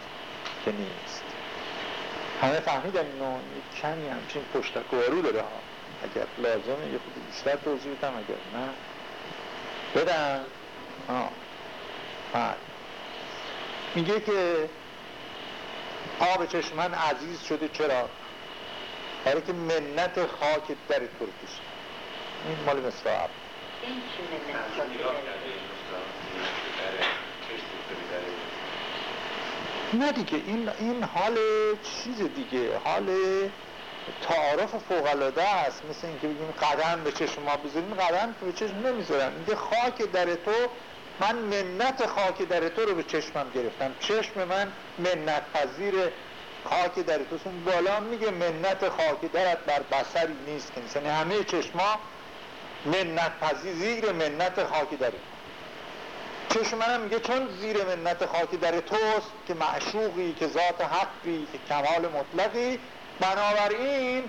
A: که نیست. همه فهمیدن اینو؟ یک کمی همچین پشتکوارو داره ها. اگر لازمه یه خود بیشتر توضیح بدم اگر نه. آه. میگه که آب چشم من عزیز شده. چرا؟ برای که منت خاک در تو این مال مصرع. این نه دیگه. این, این حال چیز دیگه. حال تعارف فوقلاده است. مثل اینکه بگیم قدم به چشم ما بذاریم قدم که به چشم نمی‌ذارم میگه خاک در تو من منت خاک در تو رو به چشمم گرفتم. چشم من منت پذیر خاک در تو بالا میگه منت خاک درت بر بسری نیست. که یعنی همه چشما منت پذیر زیر منت خاک در چشم منم میگه چون زیر منت خاک در توست که معشوقی که ذات حقی که کمال مطلقی بنابراین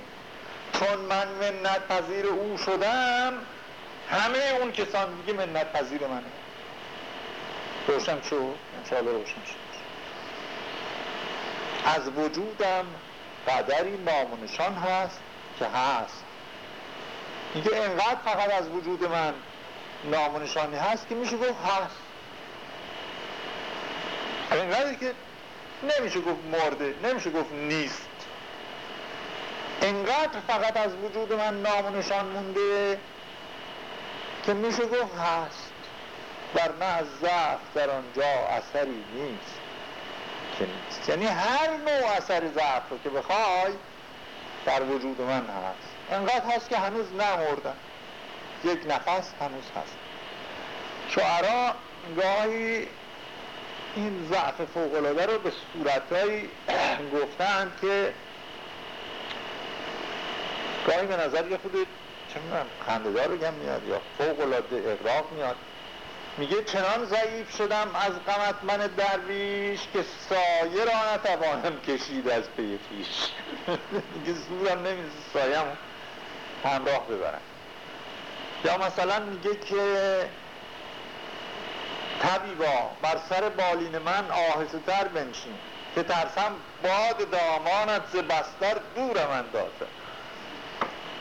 A: چون من منت پذیر او شدم همه اون کسان دیگه منت پذیر منه. روشن شو انشاءالله روشن شد. از وجودم قدری نامونشان هست که هست. میگه انقدر فقط از وجود من نامونشانی هست که میشه گفت هست. انقدر که نمیشه گفت مرده نمیشه گفت نیست. انقدر فقط از وجود من نامونشان مونده که میشه گفت هست. نه از ضعف در آنجا اثری نیست. که نیست. یعنی هر نوع اثر ضعف رو که بخوای در وجود من هست. انقدر هست که هنوز نمردن یک نفس هنوز هست. شعرا گاهی این ضعف فوقلاده رو به صورتهایی گفتن که گاهی به نظر یه خود چه می‌دونم خندهدار بگم میاد یا فوقلاده اقراق میاد. میگه چنان ضعیف شدم از غمت من درویش که سایه را نتوانم کشید از پی پیش میگه زورم نمیزه سایم همراه ببرم. یا مثلا میگه که طبیبا بر سر بالین من آهسته تر بنشین که ترسم باد دامانت ز بستر دورم اندازه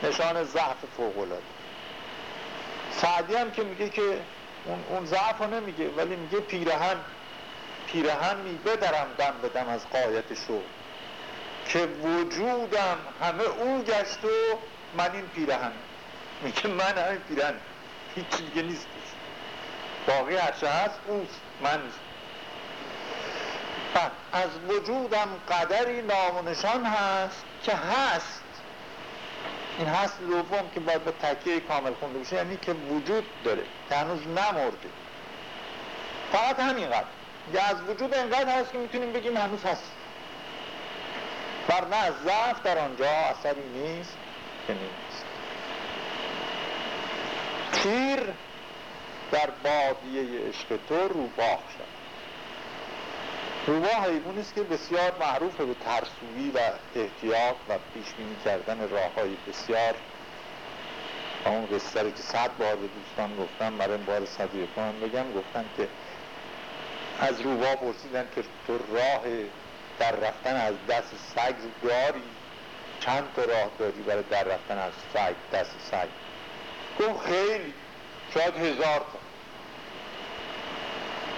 A: نشان ضعف العاده سعدی هم که میگه که اون, اون ضعف رو نمیگه ولی میگه پیرهن پیرهن می بدرم دم بدم از قایت شو. که وجودم همه اون گشت و من این پیرهن. میگه من همه پیرهن. هیچ دیگه نیست. باقی هرچه هست اوست من نیست. از وجودم قدری نامونشان هست که هست. این هست دوم که باید به تکیه کامل خونده بشه یعنی که وجود داره که هنوز نمرده. فقط همینقدر. یا از وجود اینقدر هست که می‌تونیم بگیم هنوز هست. نه از ضعف در آنجا اثری نیست که نیست. تیر در بادیه عشق تو روباه روباه حیوانی است که بسیار معروف به ترسویی و احتیاط و پیشبینی کردن راه های بسیار. و اون قصه که صد بار به دوستان گفتم برای بار صد یکم بگم گفتن که از روباه پرسیدن که تو راه در رفتن از دست سگ داری؟ چند تا راه داری برای در رفتن از سگ دست سگ؟ گفت خیلی شاید هزار تا.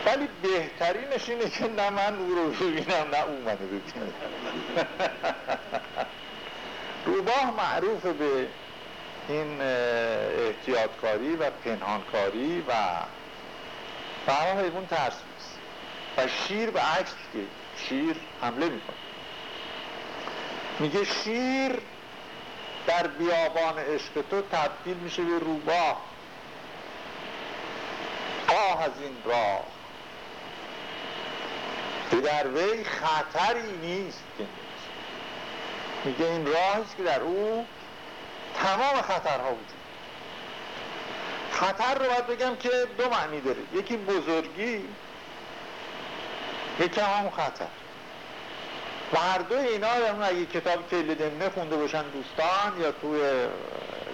A: ولی بهترینش اینه که نه من او رو ببینم نه او منو ببینم روباه معروف به این احتیاطکاری و پنهانکاری و برای حیوان ترس و شیر به عکس که شیر حمله می‌کنه. میگه شیر در بیابان عشق تو تبدیل میشه به روباه. آه از این راه. که در وی خطری نیست که. میگه این راهی که در او تمام خطرها وجود خطر رو باید بگم که دو معنی داره. یکی بزرگی یکی هم خطر. و هر دو اینا اون اگه کتاب کلی دمنه خونده باشن دوستان یا توی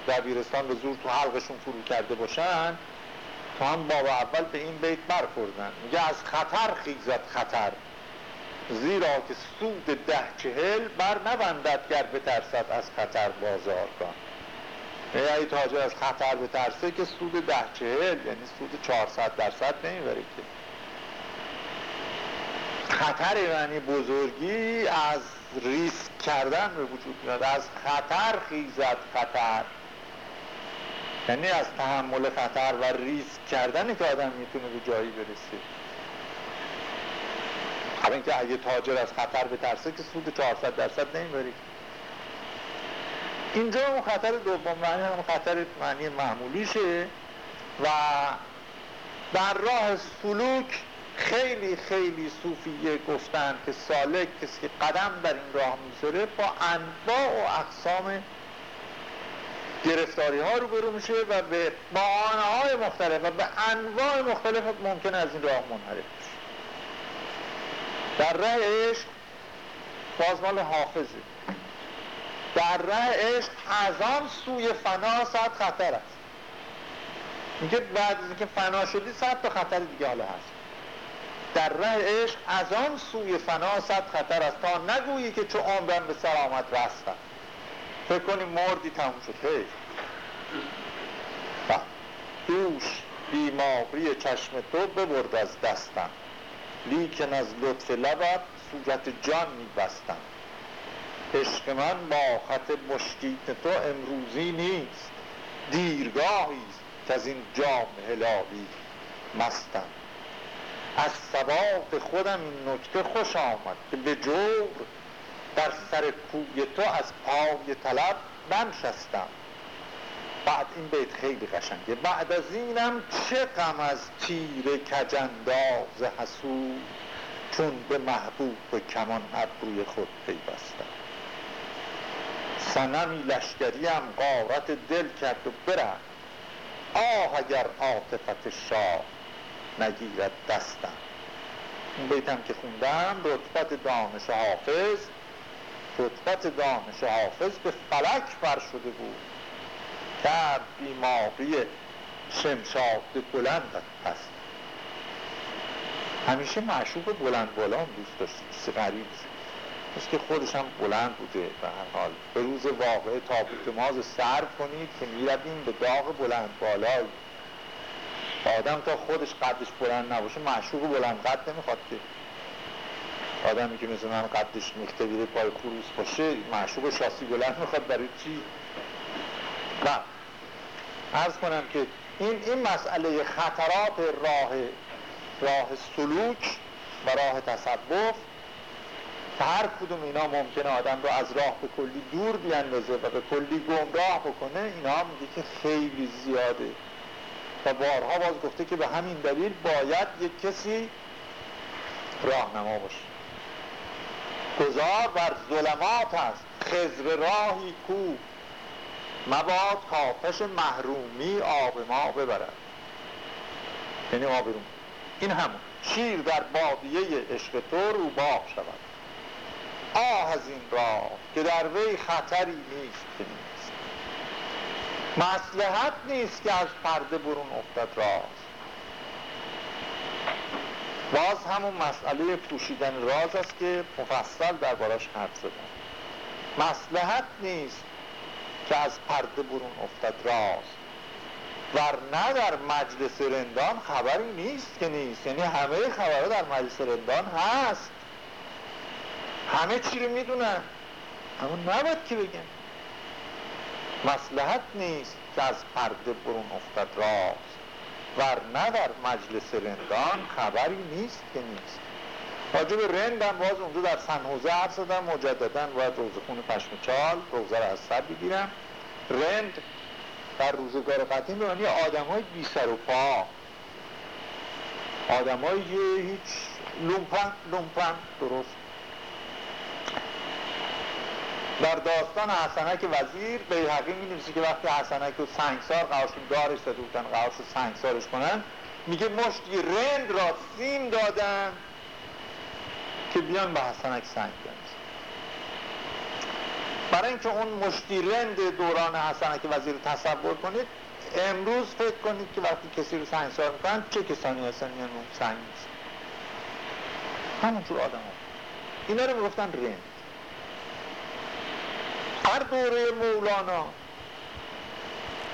A: دبیرستان به زور تو حلقشون فرو کرده باشن تو هم باب اول به این بیت برخوردن. میگه از خطر خیزد خطر. زیرا که سود ده چهل بر نبندد گر بترسد از خطر بازار کن یعنی تاجر از خطر بترسه که سود ده چهل یعنی سود 400 درصد نمی‌بره که. خطر یعنی بزرگی از ریسک کردن به وجود میاد از خطر خیزد خطر. یعنی از تحمل خطر و ریسک کردن که آدم می‌تونه به جایی برسه. خب اینکه اگه تاجر از خطر بترسه که سود 400 درصد نمی‌بری. اینجا اون خطر دوم معنی هم خطر معنی معمولیشه و در راه سلوک خیلی خیلی صوفیه گفتن که سالک کسی که قدم در این راه می‌ذاره با انواع و اقسام گرفتاری ها رو برو میشه و به معانه های مختلف و به انواع مختلف ممکن از این راه منحرف. در راه عشق بازمال حافظه. در راه عشق از آن سوی فنا صد خطر است. میگه بعد از اینکه فنا شدی صد تا خطر دیگه حالا هست. در راه عشق از آن سوی فنا صد خطر است. تا نگویی که چو عمرم به سلامت رستم. فکر کنی مردی تموم شد. هی. دوش بیماری چشم تو ببرد از دستم. لیکن از لطف لبت صورت جان میبستم. عشق من با خط مشکیت تو امروزی نیست. دیرگاهی است که از این جام هلالی مستم. از ثبات خودم این نکته خوش آمد که به جور در سر کوی تو از پای طلب ننشستم بعد این بیت خیلی قشنگه. بعد از اینم چه غم از تیر کجنداز حسود چون به محبوب به کمان ابروی خود پیوستم سنمی لشکریم قارت دل کرد و برد آه اگر عاطفت شاه نگیرد دستم. این بیتم که خوندم رتبت دانش حافظ رتبت دانش حافظ به فلک بر شده بود. کرد بیماری شمشاد بلند هست همیشه معشوق بلند بلند دوست داشت غریب که خودش هم بلند بوده به هر حال. به روز واقع تابوت ماز سرف کنید که می‌رویم به داغ بلند بالای. آدم تا خودش قدش بلند نباشه معشوق بلند قد نمی‌خواد که. آدمی که مثل من قدش میخته بیره پای خروس باشه معشوق شاسی بلند می‌خواد برای چی؟ نه ارز کنم که این, این مسئله خطرات راه راه سلوک و راه تصوف که هر کدوم اینا ممکنه آدم رو از راه به کلی دور بیاندازه و به کلی گمراه بکنه اینا میگه که خیلی زیاده. و بارها باز گفته که به همین دلیل باید یک کسی راهنما باشه. گذار بر ظلمات است. خزر راهی کو. مباد کافش محرومی آب ما ببرد. یعنی آبرون این همون. شیر در بادیه عشق تو رو باق شود. آه از این راه که در وی خطری نیست که نیست. مسلحت نیست که از پرده برون افتد راست باز همون مسئله پوشیدن راز است که مفصل دربارش حرف زدن مسلحت نیست که از پرده برون افتد راست. ورنه در مجلس رندان خبری نیست که نیست. یعنی همه خبرها در مجلس رندان هست. همه چی رو می‌دونن. اما نباید که بگن. مسلحت نیست که از پرده برون افتد راز ور نه در مجلس رندان خبری نیست که نیست. راجع به رند هم باز اونجا در سنحوزه عرض دادم مجددا باید روزه خون پشم چال روزه رو از سر بگیرم. رند در روزگار قدیم به معنی آدم های بی سر و پا. آدم های هیچ لومپن لومپن درست. در داستان حسنک وزیر به حقی می نویسی که وقتی حسنک رو سنگسار قواشون دارش داده بودن قواش سنگسارش کنن میگه مشتی رند را سیم دادن. که بیان به حسنک سنگ بنز برای اینکه اون مشتی رند دوران حسنک وزیر تصور کنید امروز فکر کنید که وقتی کسی رو سنگسار می‌کنن چه کسانی هستن میان اون سنگ نیست. همونجور آدم ها. اینا رو می‌گفتن رند. هر دوره مولانا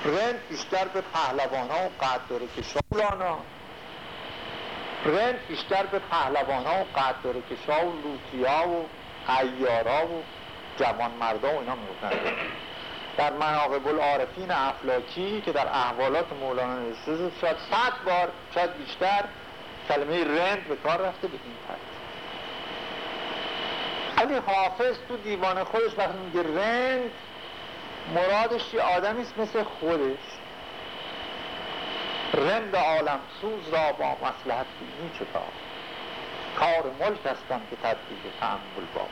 A: رند بیشتر به پهلوان ها و قد داره که مولانا رند بیشتر به پهلوان ها و قد داره که شاه و لوتیا و عیارا و جوان مردا و اینا می‌گفتن در مناقب العارفین افلاکی که در احوالات مولانا نوشته شاید صد بار شاید بیشتر کلمه رند به کار رفته به این ولی حافظ تو دیوان خودش وقتی میگه رند مرادش یه آدمی است مثل خودش. رند عالم سوز را با مسلحت بینی چطور کار ملک هستم که تدبیر تعمل با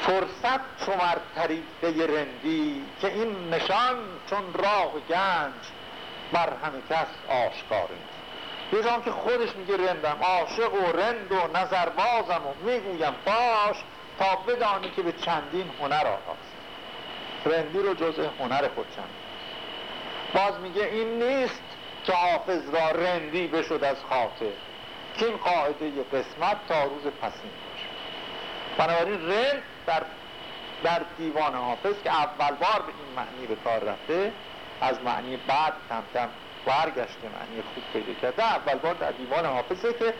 A: فرصت چمر طریقه رندی که این نشان چون راه گنج بر همه کس آشکار یه جام که خودش میگه رندم عاشق و رند و نظربازم و می‌گویم باش تا بدانی که به چندین هنر آغاز. رندی رو جزء هنر خود چند؟ باز میگه این نیست که حافظ را رندی بشد از خاطر. که این قاعده قسمت تا روز پسین باشه بنابراین رند در, در دیوان حافظ که اول بار به این معنی به کار رفته از معنی بعد کم کم برگشته معنی خوب پیدا کرده اول بار در دیوان حافظه که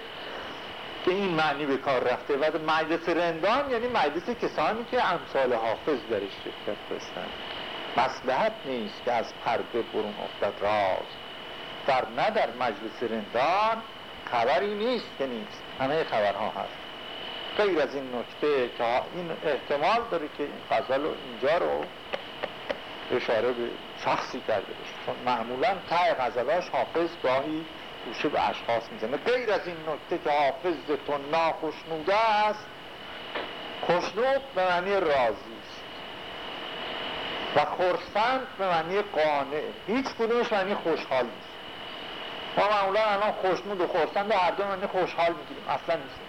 A: که این معنی به کار رفته. و مجلس رندان یعنی مجلس کسانی که امثال حافظ درش شرکت داشتن. مسلحت نیست که از پرده برون افتد راز. در نه در مجلس رندان خبری نیست که نیست. همه خبرها هست. غیر از این نکته که این احتمال داره که این غزل رو اینجا رو اشاره به شخصی کرده باشه. چون معمولا تای غزلاش حافظ گاهی گوشه به اشخاص می‌زنه. غیر از این نکته که حافظ تو ناخشنوده است خوشنود به معنی راضی. و خورسند به معنی قانع. هیچ کدومش معنی خوشحال نیست. ما معمولا الان خوشنود و خورسند هر دو معنی خوشحال می‌گیریم. اصلا نیست.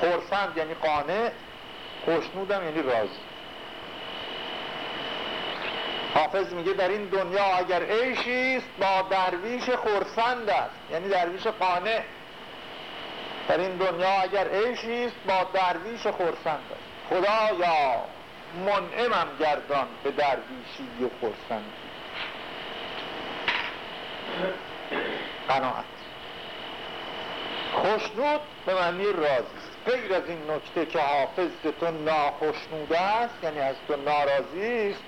A: خورسند یعنی قانع خوشنودم یعنی راضی. حافظ میگه در این دنیا اگر عیشی است با درویش خورسند است. یعنی درویش قانع. در این دنیا اگر عیشی است با درویش خورسند است. خدایا! منعمم گردان به درویشی و خورسندی قناعت. خوشنود به معنی راضی. غیر از این نکته که حافظ تو ناخشنوده است یعنی از تو ناراضی است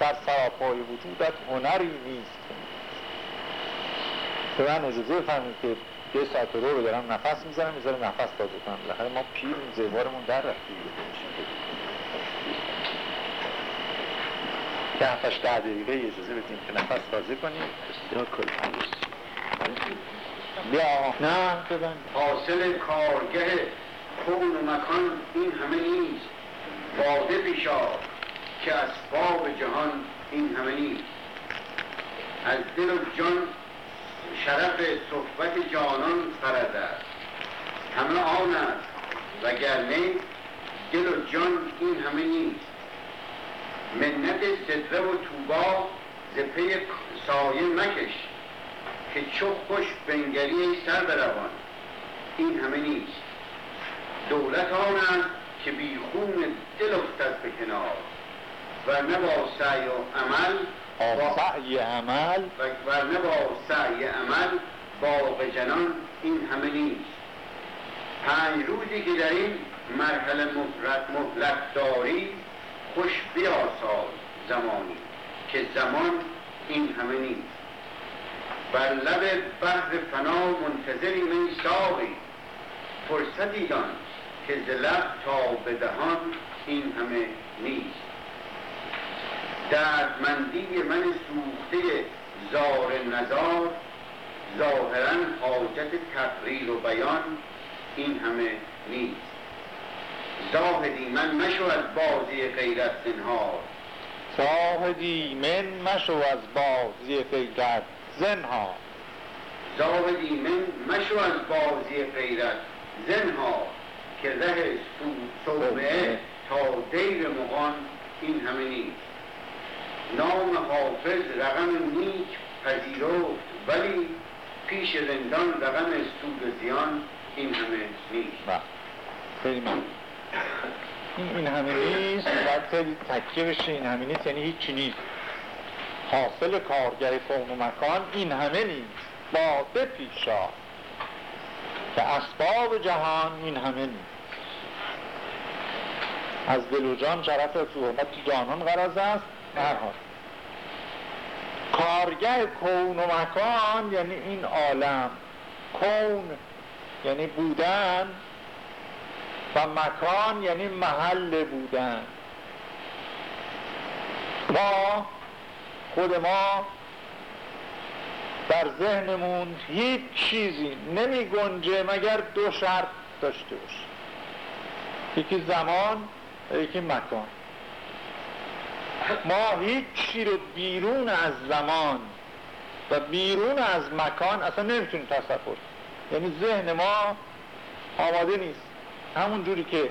A: در سراپای وجودت هنری نیست. به من اجازه بفرمید که یه ساعت رو دارم نفس می‌زنم می‌ذارم نفس تازه کنم. بالاخره ما پیر زیوارمون در رفتی که هفتش ده دقیقه اجازه بدیم که نفس تازه کنیم. یا کل بیا. نه ببند
C: حاصل کارگه خون و مکان این همه نیست. باده پیشا که اسباب جهان این همه نیست. از دل و جان شرف صحبت جانان فرد است. همه آن است وگرنه دل و جان این همه نیست. منت صدره و توبا ز پی سایه مکش که چو خوش بنگری سر بروان. این همه نیست. دولت آن است که بیخون دل افتد به کنار. ورنه با سعی و عمل
A: با سعی عمل
C: ورنه با سعی عمل باغ جنان این همه نیست. پنج روزی که در این مرحله مهلت داری خوش بیاسای زمانی که زمان این همه نیست. بر لب بحر فنا منتظری می ساقی فرصتی دان که ز لب تا به دهان این همه نیست. دردمندی من سوخته زار نزار ظاهرا حاجت تقریر و بیان این همه نیست. زاهدی من مشو از بازی غیرت زنهار.
A: زاهدی من مشو از بازی غیرت زنهار.
C: زاهدی من مشو از بازی غیرت زنهار. که ره صوبعه تا دیر مغان این همه نیست. نام حافظ رقم نیک پذیرفت ولی پیش زندان رقم سود زیان این همه نیست.
A: بله. خیلی این این همه نیست باید خیلی تکیه بشه. این همه نیست یعنی هیچی نیست. حاصل کارگر کون و مکان این همه نیست. باده پیشا. که اسباب جهان این همه نیست. از دل و جان شرف حرمت جانان غرض است. هر حال. کارگه کون و مکان یعنی این عالم. کون یعنی بودن. و مکان یعنی محل بودن. ما خود ما در ذهنمون هیچ چیزی نمی گنجه مگر دو شرط داشته باشه یکی زمان و یکی مکان. ما هیچ چی رو بیرون از زمان و بیرون از مکان اصلا نمی‌تونیم تصور یعنی ذهن ما آماده نیست. همون جوری که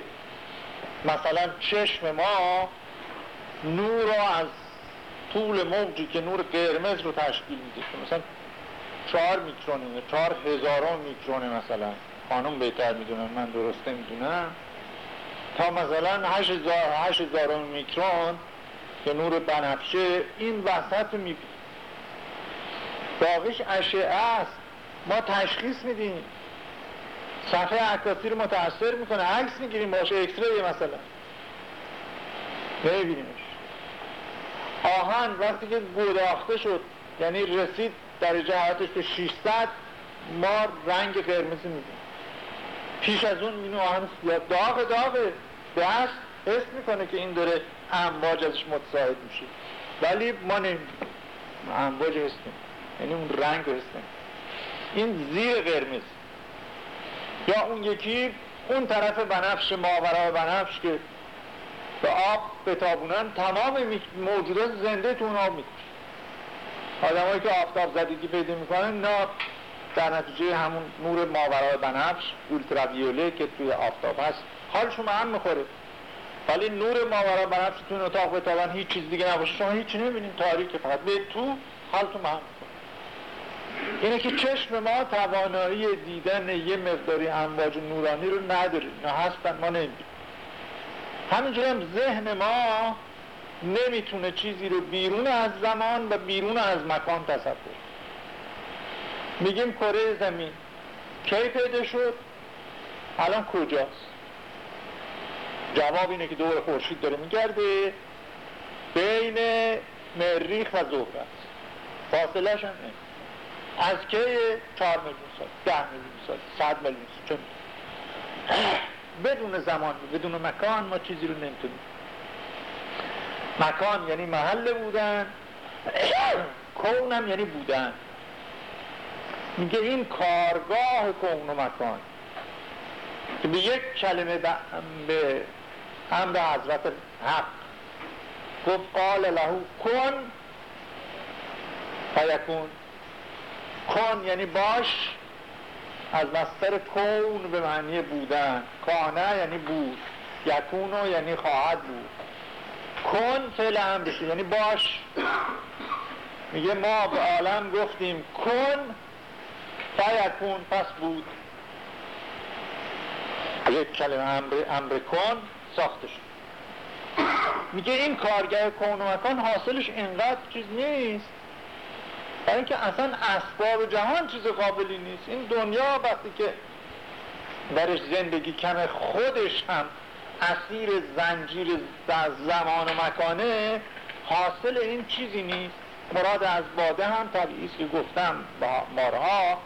A: مثلا چشم ما نور رو از طول موجی که نور قرمز رو تشکیل میده. مثلا چهار میکرونه چهار هزاران میکرونه مثلا. خانم بهتر می‌دونن من درسته می‌دونم. تا مثلا هشت هزار هشت هزاران میکرون که نور بنفشه این وسط رو می‌بینیم باقیش اشعه است. ما تشخیص میدیم. صفحه عکاسی رو متاثر می‌کنه. عکس می‌گیریم باشه اکسره مثلا. نمیبینیمش آهن وقتی که گداخته شد یعنی رسید در جهاتش به 600 ما رنگ قرمزی میدیم پیش از اون اینو آهن داغ داغه دست حس می‌کنه که این داره امواج ازش متساعد میشه. ولی ما نمیدیم امواج حس یعنی اون رنگ حس این زیر قرمز. یا اون یکی اون طرف بنفش ماورا بنفش که به آب بتابونن تمام موجودات زنده تو اون آب می‌کشه آدمایی که آفتاب زدگی پیدا می‌کنن نه در نتیجه همون نور ماورای بنفش اولتراویوله که توی آفتاب هست. حالشون هم می‌خوره. ولی نور ماورا بنفش توی اتاق بتابن هیچ چیز دیگه نباشه. شما هیچ نمی‌بینین تاریکه فقط. به تو حالتون هم. اینه که چشم ما توانایی دیدن یه مقداری امواج نورانی رو نداره. نه هستن ما نمی‌دونیم. همینجوری هم ذهن ما نمی‌تونه چیزی رو بیرون از زمان و بیرون از مکان تصور میگیم کره زمین. کی پیدا شد؟ الان کجاست؟ جواب اینه که دور خورشید داره میگرده. بین مریخ و زهره است فاصلهش هم از که چهار میلیون سال ده میلیون سال صد میلیون سال. بدون زمان بدون مکان ما چیزی رو نمی‌تونیم. مکان یعنی محل بودن کونم یعنی بودن. میگه این کارگاه کون و مکان. که به یک کلمه به امر حضرت حق گفت قال له کن فیکون. کن یعنی باش از مستر کون به معنی بودن. کانه یعنی بود. یکونو یعنی خواهد بود. کن فعل هم بشه یعنی باش. میگه ما به عالم گفتیم کن فیکون پس بود. یک کلمه امر, امر کن ساخته شد. میگه این کارگاه کون و مکان حاصلش اینقدر چیز نیست برای اینکه اصلا اسباب جهان چیز قابلی نیست. این دنیا وقتی که درش زندگی کمه خودش هم اسیر زنجیر زمان و مکانه حاصل این چیزی نیست. مراد از باده هم طبیعی که گفتم بارها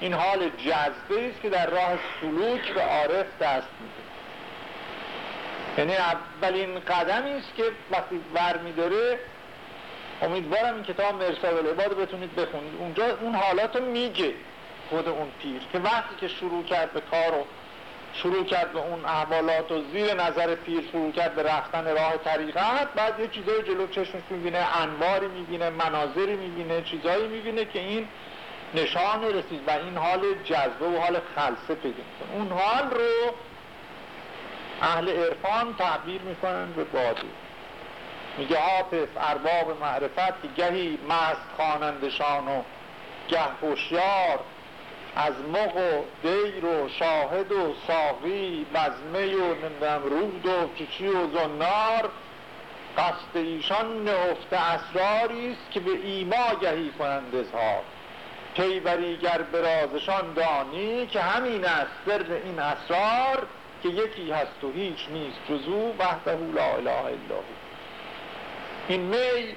A: این حال جذبه است که در راه سلوک به عارف دست میده. یعنی اولین قدمی است که وقتی بر میداره امیدوارم این کتاب مرسال العباد بتونید بخونید. اونجا اون حالات رو میگه خود اون پیر که وقتی که شروع کرد به کار و شروع کرد به اون احوالات و زیر نظر پیر شروع کرد به رفتن راه طریقت بعد یه چیزای جلو چشمش می‌بینه انواری می‌بینه مناظری می‌بینه چیزایی می‌بینه که این نشان رسید و این حال جذبه و حال خلصه پیدا اون حال رو اهل عرفان تعبیر می‌کنن به بادی میگه حافظ ارباب معرفت که گهی مست خوانندشان و گه هوشیار از مغ و دیر و شاهد و ساقی بزمه و نمی‌دونم رود و چیچی و زنار. قصد ایشان نهفته اسراری است که به ایما گهی کنند اظهار. پیبری گر برازشان دانی که همین است سر این اسرار که یکی هست و هیچ نیست جزو وحده لا اله الا این می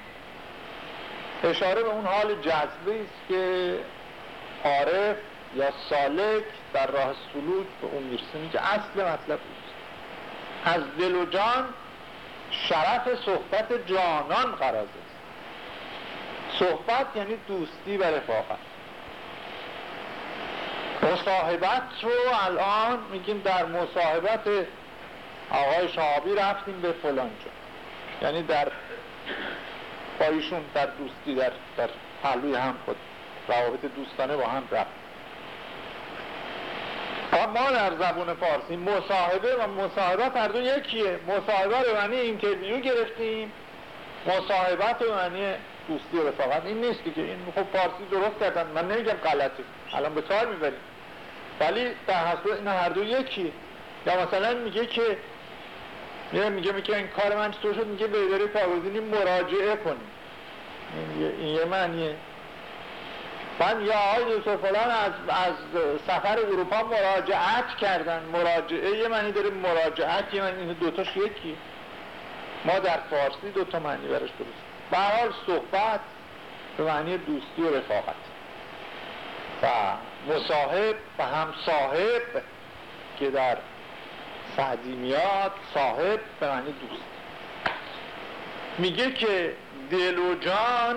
A: اشاره به اون حال جذبه است که عارف یا سالک در راه سلوک به اون می‌رسه. میگه اصل مطلب اوست از دل و جان شرف صحبت جانان قرار است صحبت یعنی دوستی و رفاقت. مصاحبت رو الان میگیم در مصاحبت آقای شهابی رفتیم به فلان یعنی در با ایشون در دوستی در, در پهلوی هم خود روابط دوستانه با هم رفت. ما در زبون فارسی مصاحبه و مصاحبت هر دو یکیه. مصاحبه رو معنی اینترویو گرفتیم. مصاحبت رو معنی دوستی و رفاقت. این نیست که این خب فارسی درست کردن. من نمیگم غلطی الان به کار می‌بریم. ولی در حصول این هر دو یکی یا مثلا میگه که میگه میگه میگه این کار من چطور شد میگه به کارگزینی مراجعه کنیم این یه معنیه. من یا آقای دکتر فلان از, از سفر اروپا مراجعت کردن. مراجعه یه معنی داره مراجعت یه معنی دوتاش یکی. ما در فارسی دوتا معنی برش درست. به حال صحبت به معنی دوستی و رفاقت. و مصاحب و هم صاحب که در سعدی میاد صاحب به معنی دوست. میگه که دل و جان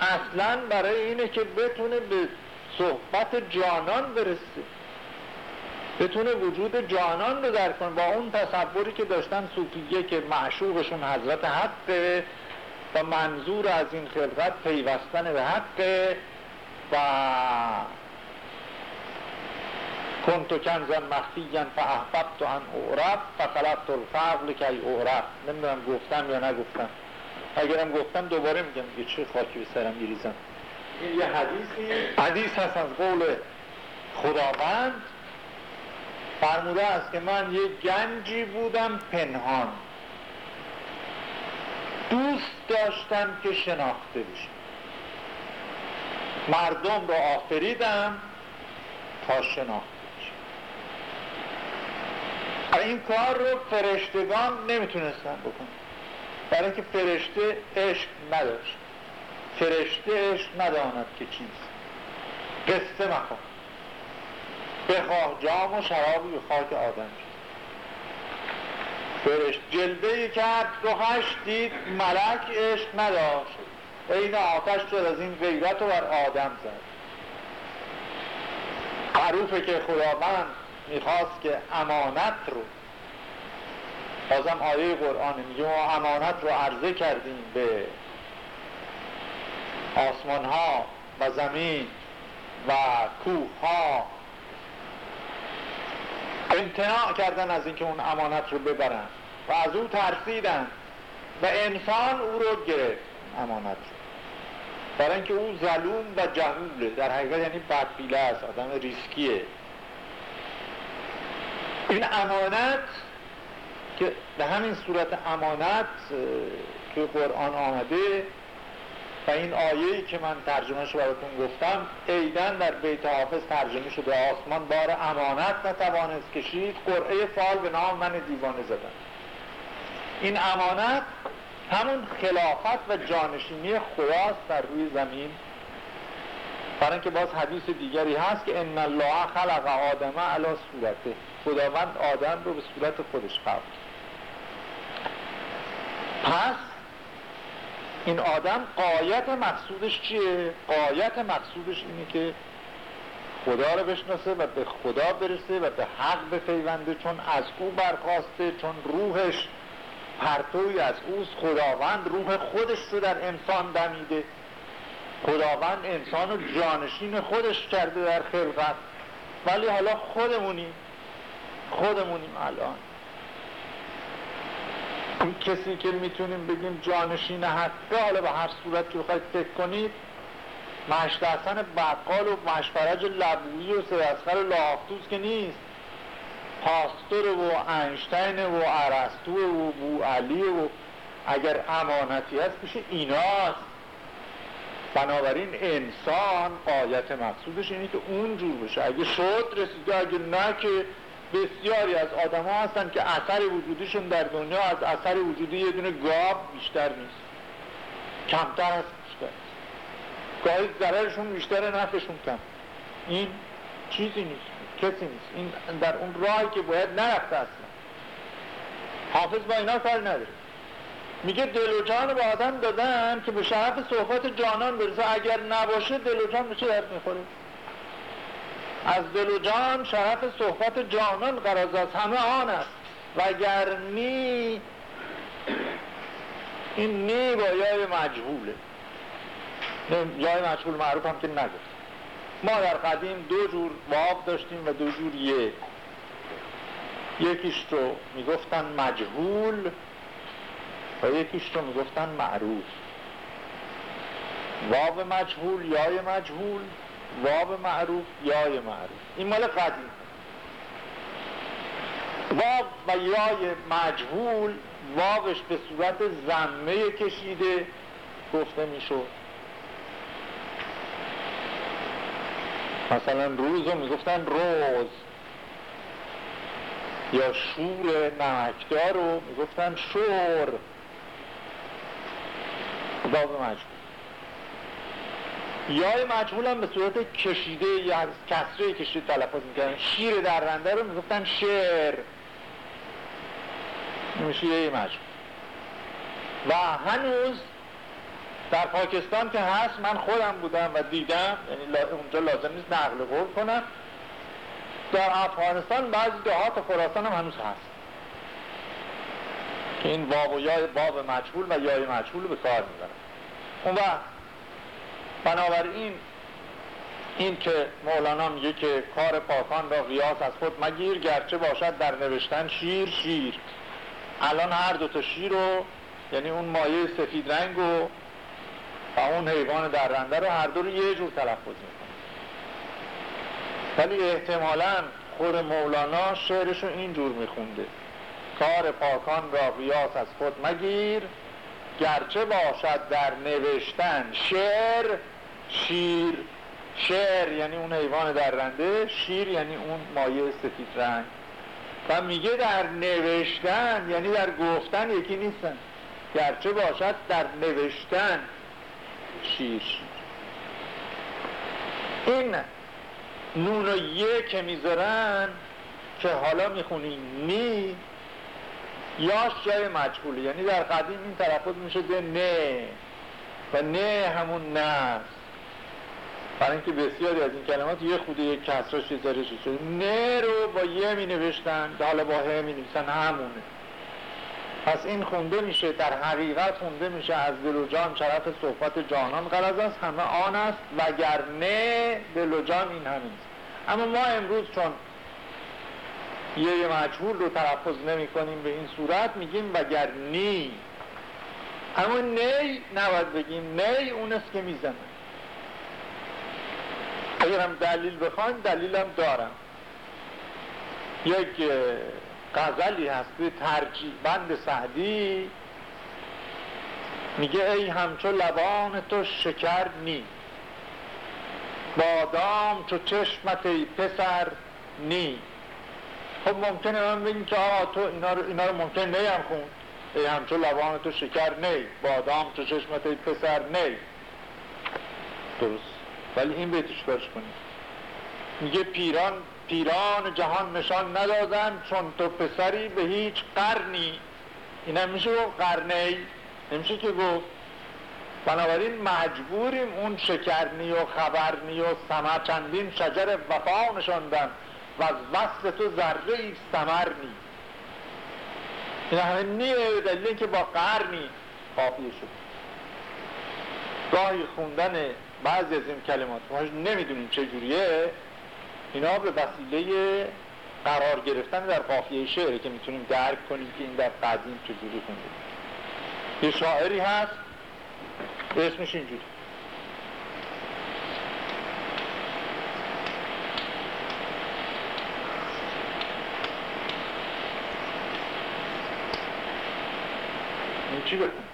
A: اصلا برای اینه که بتونه به صحبت جانان برسه. بتونه وجود جانان رو درک کنه. با اون تصوری که داشتن صوفیه که معشوقشون حضرت حقه و منظور از این خلقت پیوستن به حقه و کنتو کنزن مخفیگن فاحببت ان اعرب فخلقت الفضل کی اعرب نمی‌دونم گفتم یا نگفتم. اگرم گفتم دوباره میگم یه چه خاکی به سرم میریزم. این یه حدیثی؟ حدیث هست از قول خداوند. فرموده است که من یه گنجی بودم پنهان. دوست داشتم که شناخته بشم. مردم رو آفریدم تا شناخته این کار رو فرشتگان نمی‌تونستن بکنن. برای اینکه فرشته عشق نداشت. فرشته عشق نداند که چیست قصه مخواه. بخواه جام و شرابی به خاک آدم شد. فرشت جلده کرد روحش دید ملک عشق نداشت. این آتش شد از این غیرت رو بر آدم زد. معروفه که خداوند می‌خواست که امانت رو بازم آیه قرآن میگه ما امانت رو عرضه کردیم به آسمان ها و زمین و کوه ها امتناع کردن از اینکه اون امانت رو ببرن و از او ترسیدن و انسان او رو گرفت امانت رو. برای اینکه او ظلوم و جهوله در حقیقت یعنی بدبیله است آدم ریسکیه. این امانت که به همین صورت امانت که قرآن آمده و این آیه‌ای که من ترجمهش براتون گفتم ایدن در بیت حافظ ترجمه شده. آسمان بار امانت نتوانست کشید. قرعه فال به نام من دیوانه زدن این امانت همون خلافت و جانشینی خداست در روی زمین. برای اینکه باز حدیث دیگری هست که ان الله خلق آدم علی صورته خداوند آدم رو به صورت خودش خلق پس این آدم قایت مقصودش چیه؟ قایت مقصودش اینه که خدا رو بشناسه و به خدا برسه و به حق بپیونده چون از او برخواسته چون روحش پرتوی از اوست. خداوند روح خودش رو در انسان دمیده. خداوند انسان رو جانشین خودش کرده در خلقت. ولی حالا خودمونیم خودمونیم الان. کسی که می‌تونیم بگیم جانشین حقه حالا به هر صورت که بخواید فکر کنید مشت حسن بقال و مشفرج لبویی و سرسخر لافتوز که نیست. پاستور و انشتین و عرستو و بو علی و اگر امانتی هست میشه ایناست. بنابراین انسان قایت مقصودش اینه که اونجور بشه. اگه شد رسیده اگه نه که بسیاری از آدم ها هستن که اثر وجودیشون در دنیا از اثر وجودی یه دونه گاب بیشتر نیست. کمتر از بیشتر. گاهی ضررشون بیشتر نفعشون کم. این چیزی نیست کسی نیست. این در اون راهی که باید نرفته اصلا. حافظ با اینا کار نداره. میگه دل و جان به آدم دادن که به شرف صحبت جانان برسه. اگر نباشه دل و جان چه درد می‌خوره؟ از دل و جان شرف صحبت جانان قراز از همه آن است. وگر نی این نی با یای مجهوله. یای مجهول معروف هم که نگفت. ما در قدیم دو جور باب داشتیم و دو جور یه یکیش رو می‌گفتن مجهول و یکیش رو می‌گفتن معروف. واب مجهول یای مجهول. واب معروف یای معروف. این مال قدیم. واب و یای مجهول وابش به صورت زمه کشیده گفته می‌شد. مثلا روز رو می‌گفتن روز. یا شور نمکدار رو می‌گفتن شور. واب مجهول. یای مجهول هم به صورت کشیده یا از کسره کشیده تلفظ می‌کردن شیر درنده رو می‌گفتن شعر. میشه یه مجهول. و هنوز در پاکستان که هست من خودم بودم و دیدم یعنی اونجا لازم نیست نقل قول کنم. در افغانستان بعضی دهات خراسان هم هنوز هست. این باب و یای باب مجهول و یای مجهول به کار می‌برن اون وقت بنابراین این که مولانا میگه که کار پاکان را قیاس از خود مگیر گرچه باشد در نوشتن شیر شیر. الان هر دوتا شیر رو یعنی اون مایه سفید رنگ و و اون حیوان درنده رو هر دو رو یه جور تلفظ می‌کنه. ولی احتمالا خور مولانا شعرش رو اینجور میخونده. کار پاکان را قیاس از خود مگیر گرچه باشد در نوشتن شعر شیر شعر یعنی اون حیوان درنده شیر یعنی اون مایه سفید رنگ. و میگه در نوشتن یعنی در گفتن یکی نیستن. گرچه باشد در نوشتن شیر. این نون و یه که می‌ذارن که حالا می‌خونیم نی یاش جای مجهوله. یعنی در قدیم این میشه به نه. و نه همون نه برای اینکه بسیاری از این کلمات یه خود یک کسرش یه زرش شده نه رو با یه می نوشتن حالا با هه می نوشتن همونه. پس این خونده میشه در حقیقت خونده میشه از دل و جان شرف صحبت جانان. غرض است همه آن است وگر نه دل جان این همین اما ما امروز چون یه مجهول رو تلفظ نمی کنیم به این صورت میگیم وگر نی اما نی نباید بگیم نی اون است که می‌زنه. اگر هم دلیل بخوایم دلیلم دارم. یک غزلی هست به ترجیح بند سعدی. میگه ای همچو لبان تو شکر نی. بادام چو چشمت ای پسر نی. خب ممکنه من بگیم که آه تو اینا رو, اینا رو ممکن نیم خوند ای همچو لبان تو شکر نی. بادام تو چشمت ای پسر نی. درست؟ ولی این بیتش برش کنیم میگه پیران پیران جهان نشان ندادن چون تو پسری به هیچ قرنی. این هم میشه گفت قرنی نمیشه که گفت. بنابراین مجبوریم اون شکرنی و خبرنی و سمر چندین شجر وفا نشاندن و از وصل تو ذره ای سمرنی این همه نیه دلیل که با قرنی قافیه شد. گاهی خوندن بعضی از این کلمات ما نمی‌دونیم چجوریه اینا به وسیله قرار گرفتن در قافیه شعره که می‌تونیم درک کنیم که این در قدیم چجوری خونده. یه شاعری هست. اسمش اینجوری. این چی بکن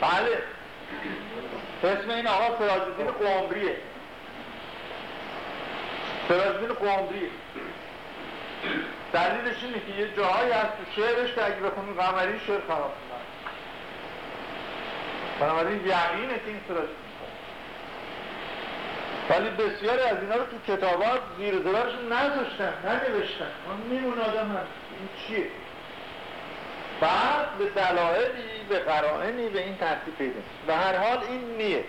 A: بله. اسم این آقا سراجدین قومریه سراجدین قومریه دلیلش اینه که یه جاهایی هست تو شعرش که اگه بخونی قمری شعر خراب کنن بنابراین یقینه که این سراجدین ولی بسیاری از اینا رو تو کتابات زیر زبرشون نذاشتن ننوشتن. من میمون آدم هست. این چیه؟ بعد به دلایلی به قرائنی به این ترتیب پیدا به هر حال این نیه.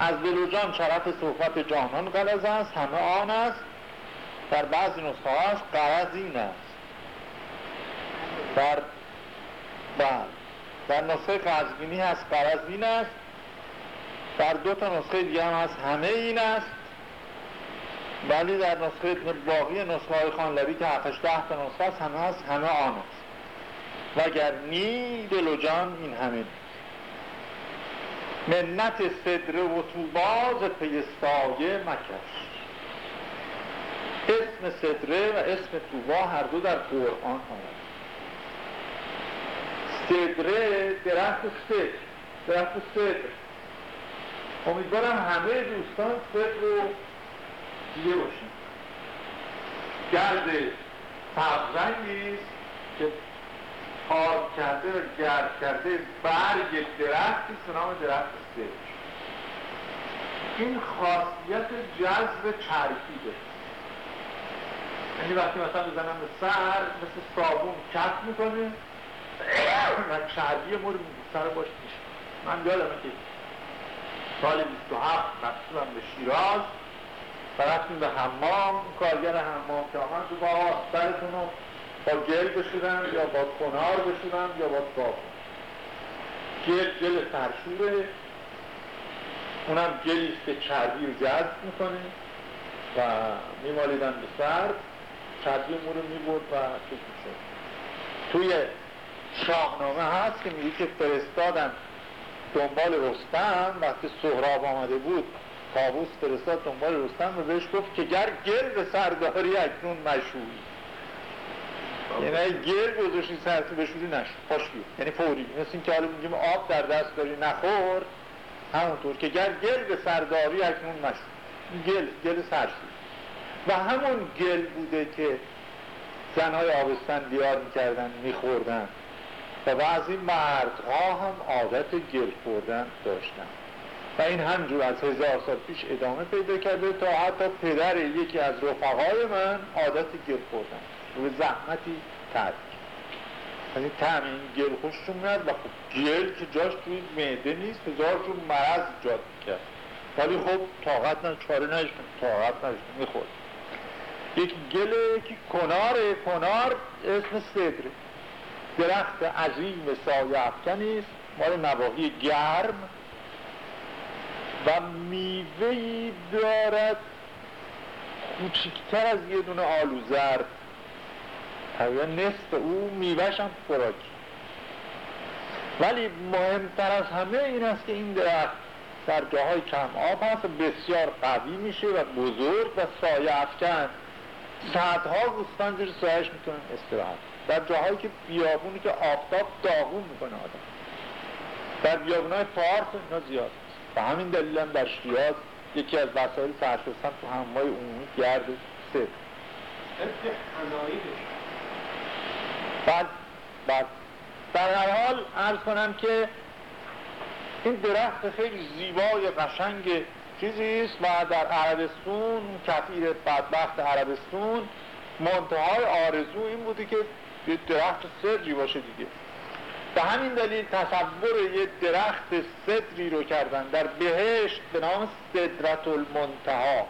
A: از بلوجان شرف صحبت جانان غلظ است همه آن است. در بعضی نسخه هاست قرض این است. در بعد در نسخه قزوینی هست قرض این است. در دو تا نسخه دیگه هم هست همه این است. ولی در نسخه باقی نسخه های خانلری که 7 ده تا نسخه هست همه هست همه آن است. وگر نی دل و جان این همه منت صدر و توباز پیستایه مکش اسم صدره و اسم توبا هر دو در قرآن آمد. صدره درخت صدر درخت صدر. امیدوارم همه دوستان صدر رو دیگه باشیم گرد سبزنگی که کار کرده و گرد کرده برگ درختی نام درخت سدر این خاصیت جذب چرکی داره یعنی وقتی مثلا بزنم به سر مثل صابون کف می‌کنه و چربی مورد سر باش میشه. من یادمه که سال 27 مقصودم به شیراز و رفتیم به حمام کارگر حمام که آمد با سرتون رو با گل بشورم یا با کنار بشورم یا با صاف گل گل سرشوره. اونم گلیست که چربی رو جذب می‌کنه و میمالیدن به سر چربی مو رو و چیز می‌شد. توی شاهنامه هست که میگه که فرستادن دنبال رستم. وقتی سهراب آمده بود کابوس فرستاد دنبال رستم و بهش گفت که گر گل به سرداری اکنون مشهوری یعنی گل گذاشتی سرتو بشوری نشد پاش یعنی فوری. مثل این که حالا میگیم آب در دست داری نخور. همونطور که گر گل به سرداری اکنون مشهور گل گل سرشوری و همون گل بوده که زنهای آبستن بیار می‌کردن میخوردن. و بعضی مردها هم عادت گل خوردن داشتن. و این همجور از هزار سال پیش ادامه پیدا کرده تا حتی پدر یکی از رفقای من عادت گل خوردن. به زحمتی ترک. یعنی تعم این گل خوششون میاد و خب گل که جاش توی معده نیست هزار جور مرض ایجاد می‌کرد. ولی خب طاقت نه چاره نشون طاقت نشون می‌خورد. یک گل یکی کناره کنار اسم صدره درخت عظیم سایه افکنیست مال نواحی گرم. و میوهی دارد کوچکتر از یه دونه آلو زرد تقریبا نصف او میوهش هم ولی مهمتر از همه این است که این درخت در جاهای کم آب هست بسیار قوی میشه و بزرگ و سایه افکن. صدها گوستان زیر سایش می‌تونن استراحت در جاهایی که بیابونی که آفتاب داغون می‌کنه آدم. در بیابونای فارس اینا زیاد و همین دلیل هم در یکی از وسایل سرشستن تو همهای عمومی گرد سه. بعد بعد در هر حال ارز کنم که این درخت خیلی زیبای قشنگ چیزی است و در عربستون کفیر بدبخت عربستون منتهای آرزو این بوده که یه درخت سدری باشه دیگه. به همین دلیل تصور یه درخت صدری رو کردن در بهشت به نام صدرت المنتها.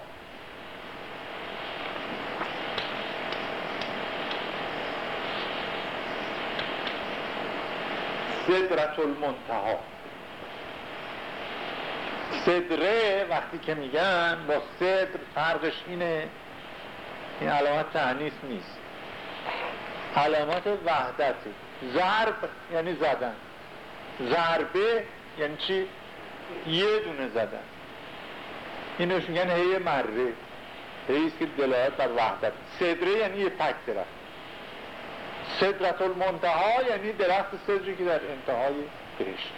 A: صدرت المنتها صدره وقتی که میگن با صدر فرقش اینه این علامت تعنیس نیست. علامت وحدته ضرب یعنی زدن. ضربه یعنی چی؟ یه دونه زدن. اینوش میگن هی مره هیست که دلالت بر وحدت. صدره یعنی یه پک درخت صدرت المنتها یعنی درخت صدری که در انتهای بهشت.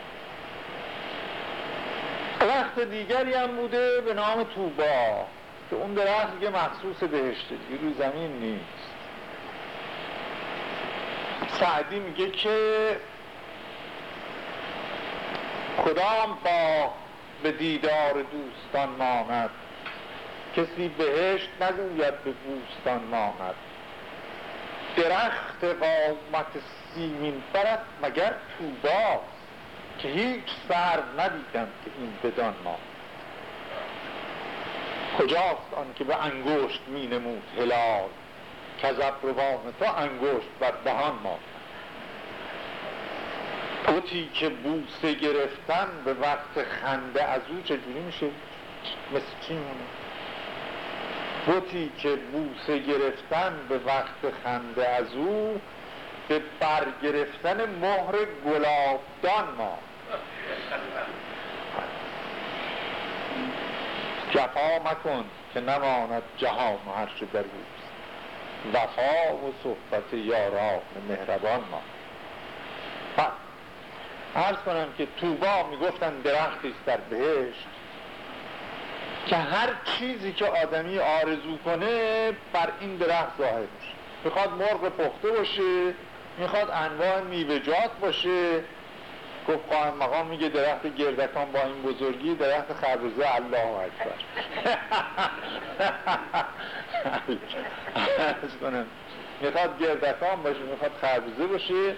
A: درخت دیگری هم بوده به نام توبا که اون درخت دیگه مخصوص بهشته دیگه روی زمین نیست. سعدی میگه که کدام با به دیدار دوستان ماند؟ کسی بهشت نگوید به بوستان ماند. درخت قامت سیمین برد مگر توباست که هیچ سر ندیدم که این بدان ما. کجاست آن که به انگشت می نمود هلال؟ که از ابروان تو انگشت بر دهان ما. بوتی که بوسه گرفتن به وقت خنده از او چجوری میشه؟ مثل چی مونه بوتی که بوسه گرفتن به وقت خنده از او به برگرفتن مهر گلابدان ما. جفا مکن که نماند جهان و هرچه در اوست وفا و صحبت یاران مهربان ما. پس عرض کنم که توبا می‌گفتن درختی است در بهشت. که هر چیزی که آدمی آرزو کنه بر این درخت ظاهر میشه. می‌خواد مرغ پخته باشه می‌خواد انواع میوه‌جات باشه. گفت قائم مقام میگه درخت گردکان با این بزرگی درخت خربزه الله اکبر. کنم. می‌خواد گردکان باشه می‌خواد خربزه باشه.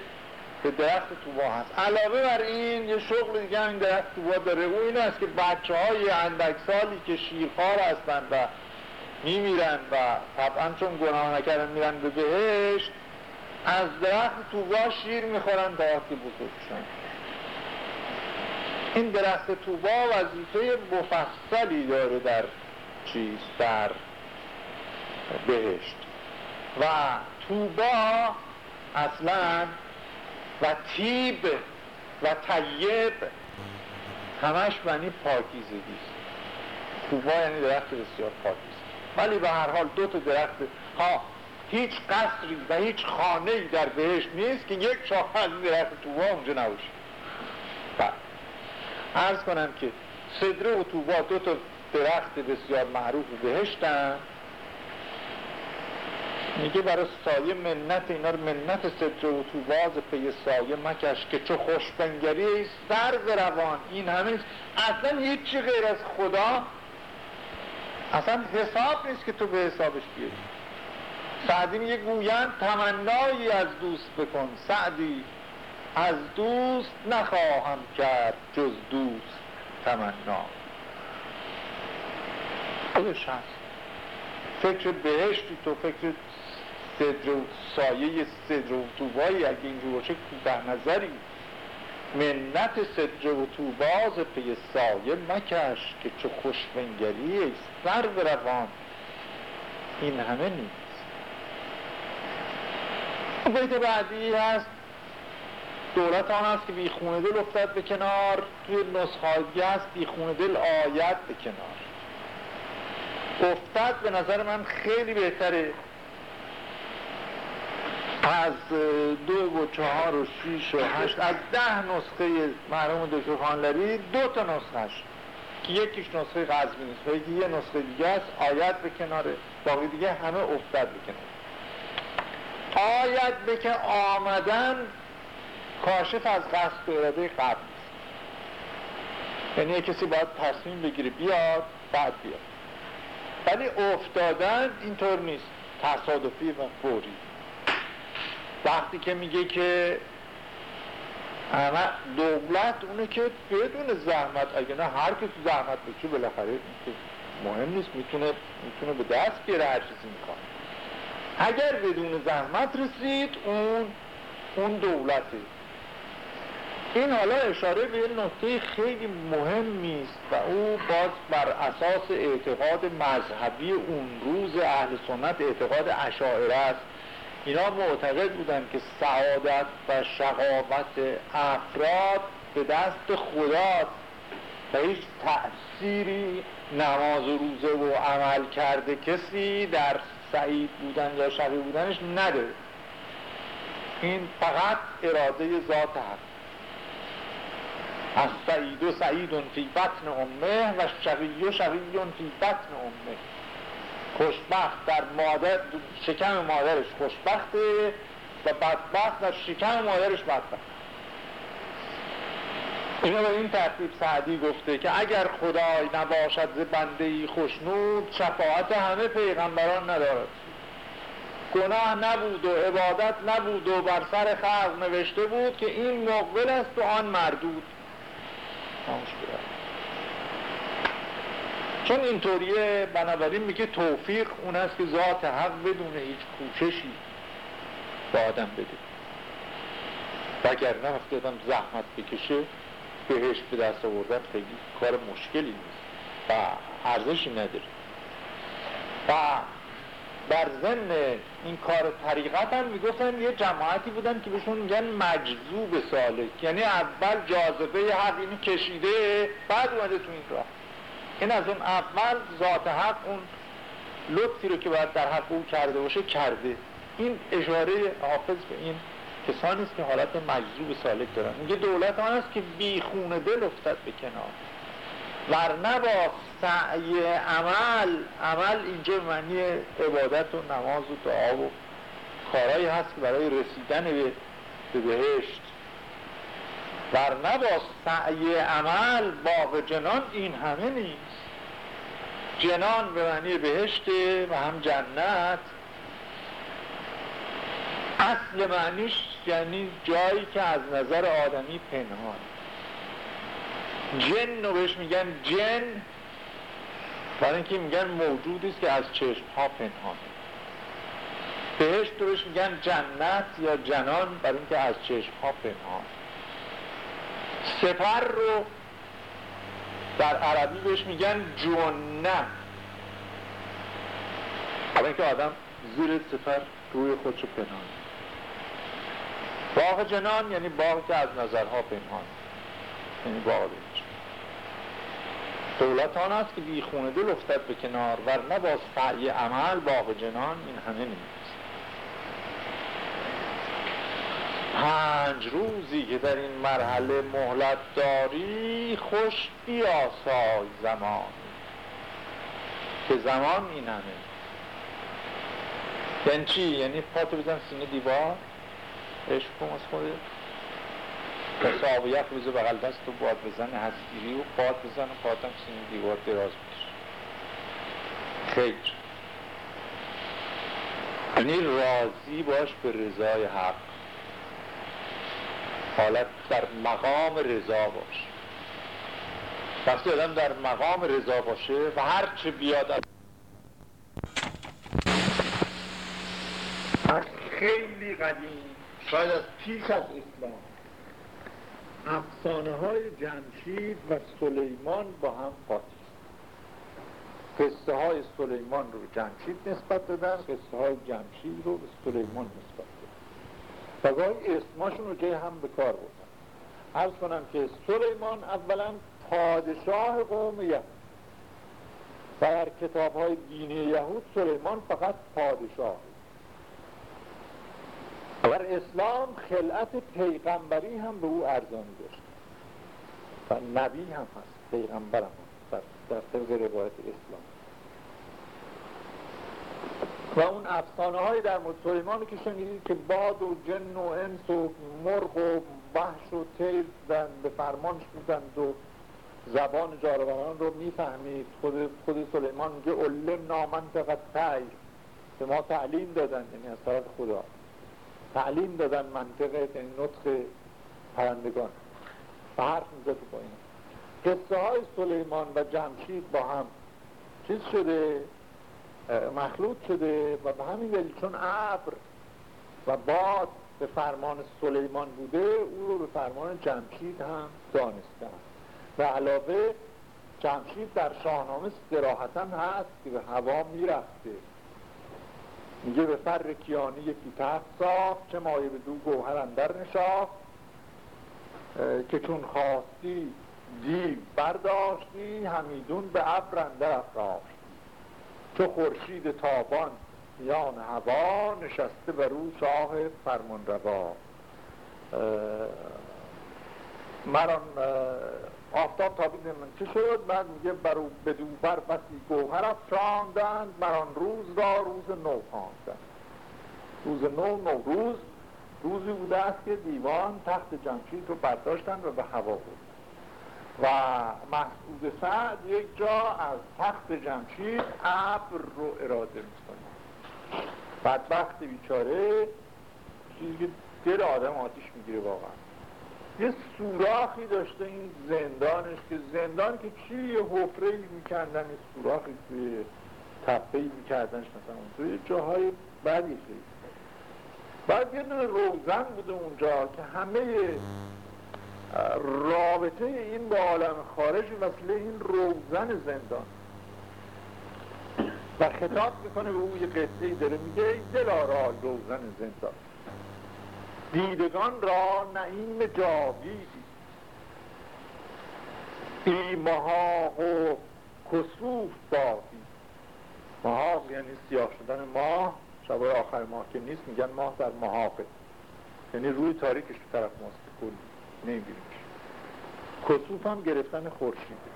A: که درخت توبا هست. علاوه بر این یه شغل دیگه این درخت توبا داره. او این است که بچه های اندک سالی که شیرخوار هستند و میمیرن و طبعا چون گناه نکردن میرن به بهشت از درخت توبا شیر می‌خورن تا وقتی بزرگ شن. این درخت توبا وظیفه مفصلی داره در چیز؟ در بهشت. و توبا اصلا و تیب و طیب. همش معنی پاکیزگی توبا یعنی درخت بسیار پاکیزه. ولی به هر حال دو تا درخت ها هیچ قصری و هیچ خانه در بهشت نیست که یک شاخه از درخت توبا اونجا نباشه. بله. عرض کنم که صدره و توبا دو تا درخت بسیار معروف بهشتن. میگه برای سایه منت اینا رو منت صدره و توباز پی سایه مکش که چو خوشبنگری سر روان. این همه اصلا هیچی غیر از خدا. اصلا حساب نیست که تو به حسابش بیاری. سعدی میگه گویند تمنایی از دوست بکن. سعدی از دوست نخواهم کرد جز دوست تمنا. خودش هست فکر بهشتی تو فکر صدر و سایه صدر و توبایی. اگه اینجور باشه در نظری. منت صدر و توباز پی سایه مکش که چه خوشبنگری سر روان این همه نیست. بیت بعدی هست. دولت آن است که بی خونه دل افتاد به کنار. توی نسخه هست. بی خونه دل آید به کنار. افتاد به نظر من خیلی بهتره. از دو و چهار و شیش و هشت از ده نسخه مرحوم دکتر خانلری دو تا نسخهش که یکیش نسخه غزمی نیست و یکی یه نسخه دیگه است آیت به کناره. باقی دیگه همه افتاد به کنار آید به که آمدن کاشف از قصد و اراده قبل یعنی کسی باید تصمیم بگیره بیاد بعد بیاد. ولی افتادن اینطور نیست. تصادفی و فوری. وقتی که میگه که اما دولت اونه که بدون زحمت اگه نه هر کسی زحمت بچه بالاخره مهم نیست می‌تونه می‌تونه به دست بیاره هر چیزی می‌کنه اگر بدون زحمت رسید اون اون دولته. این حالا اشاره به نکته خیلی مهمی است و او باز بر اساس اعتقاد مذهبی اون روز اهل سنت اعتقاد اشاعره است. اینا معتقد بودن که سعادت و شقاوت افراد به دست خداست و هیچ تأثیری نماز و روزه و عمل کرده کسی در سعید بودن یا شقی بودنش نداره. این فقط اراده ذات حق از سعید سعید فی بطن امه و شقی و شقی فی بطن امه. خوشبخت در مادر شکم مادرش خوشبخته و بدبخت در شکم مادرش بدبخت. اینو به این ترتیب سعدی گفته که اگر خدای نباشد بنده ای خوشنود شفاعت همه پیغمبران ندارد. گناه نبود و عبادت نبود و بر سر خلق نوشته بود که این مقبل است و آن مردود. چون اینطوریه بنابراین میگه توفیق اون است که ذات حق بدون هیچ کوششی به آدم بده. وگر نه وقتی آدم زحمت بکشه بهش به دست آوردن خیلی کار مشکلی نیست و ارزشی نداره. و در ضمن این کار طریقت هم می‌گفتن یه جماعتی بودن که بهشون میگن مجذوب سالک. یعنی اول جاذبه حق اینو کشیده بعد اومده تو این راه. این از اون اول ذات حق اون لطفی رو که باید در حق او کرده باشه کرده. این اشاره حافظ به این کسانی است که حالت مجذوب سالک دارن. میگه دولت آن است که بیخونه دل افتد به کنار. ورنه با سعی عمل عمل اینجا معنی عبادت و نماز و دعا و کارهایی هست که برای رسیدن به, به بهشت. ورنه با سعی عمل باغ جنان این همه نیست. جنان به معنی بهشته و هم جنت. اصل معنیش یعنی جایی که از نظر آدمی پنهان. جن رو بهش میگن جن. برای اینکه میگن موجودی است که از چشم ها پنهان. بهشت رو بهش میگن جنت یا جنان برای اینکه از چشم ها پنهان. سفر رو در عربی بهش میگن جنه. برای اینکه آدم زیر سفر روی خودشو پنهان. باغ جنان یعنی باغ که از نظرها پنهان. یعنی باغ. دولت آن است که بی خونه دل افتد به کنار ورنه با سعی عمل باغ جنان این همه نیست. پنج روزی که در این مرحله مهلت داری خوش بیاسای زمان. که زمان این همه. یعنی چی؟ یعنی پاتو بزن سینه دیوار؟ عشق کن از خوده صاحب یخ بزن بغل دست و باد بزن هستگیری و پات بزن و پاتم سینه دیوار دراز بکش خیر. یعنی راضی باش به رضای حق. حالت در مقام رضا باش. وقتی آدم در مقام رضا باشه و هر چه بیاد از خیلی قدیم شاید از پیش از اسلام. افسانه های جمشید و سلیمان با هم قاطی. قصه های سلیمان رو جمشید نسبت دادن قصه های جمشید رو به سلیمان نسبت دادن. و گاهی اسماشون رو جای هم به کار بودن عرض کنم که سلیمان اولا پادشاه قوم یهود. و در کتاب های دینی یهود سلیمان فقط پادشاه. در اسلام خلعت پیغمبری هم به او ارزانی داشت و نبی هم هست پیغمبر هم هست در طبق روایت اسلام. و اون افسانه های در مورد سلیمان که شنیدید که باد و جن و انس و مرغ و وحش و تیر به فرمانش بودند و زبان جانوران رو می‌فهمید. خود, خود سلیمان میگه علم نامنطقت تیر به ما تعلیم دادن یعنی از طرف خدا. تعلیم دادن منطقه یعنی نطق پرندگان. و حرف می‌زد با این. قصه های سلیمان و جمشید با هم چیز شده مخلوط شده و به همین دلیل چون ابر و باد به فرمان سلیمان بوده او رو به فرمان جمشید هم دانستن. و علاوه جمشید در شاهنامه سراحتا هست که به هوا می‌رفته. میگه به فر کیانی یکی تخت ساخت چه مایه به دو گوهر اندر نشاخت که چون خواستی دیو برداشتی همیدون به ابر اندر افراشتی. چو خورشید تابان میان هوا نشسته بر رو شاه فرمان روا مران آفتاب تابید من. چه شد؟ بعد میگه برو بدو بر بسی گوهر افشاندند مران روز را روز نو خواندند روز نو نو روز روزی بوده است که دیوان تخت جمشید رو برداشتن و به هوا بود و محسود سعد یک جا از تخت جمشید ابر رو اراده می‌کنه. بدبخت بیچاره چیزی که دل آدم آتیش می‌گیره واقعا. یه سوراخی داشته این زندانش که زندان که چی یه حفره می‌کردن یه سوراخی توی تپه میکردنش مثلا. توی جاهای بدی خیلی بعد یه دونه روزن بوده اونجا که همه رابطه این با عالم خارج مثل این روزن زندان. و خطاب می‌کنه به او یه قصه داره میگه ای دلارا روزن زندان. دیدگان را نعیم جاویدی. ای محاق و کسوف بادی محاق یعنی سیاه شدن ماه شبای آخر ماه که نیست میگن ماه در محاقه یعنی روی تاریکش طرف ماست کلی نمی‌بینیم کسوف هم گرفتن خورشیده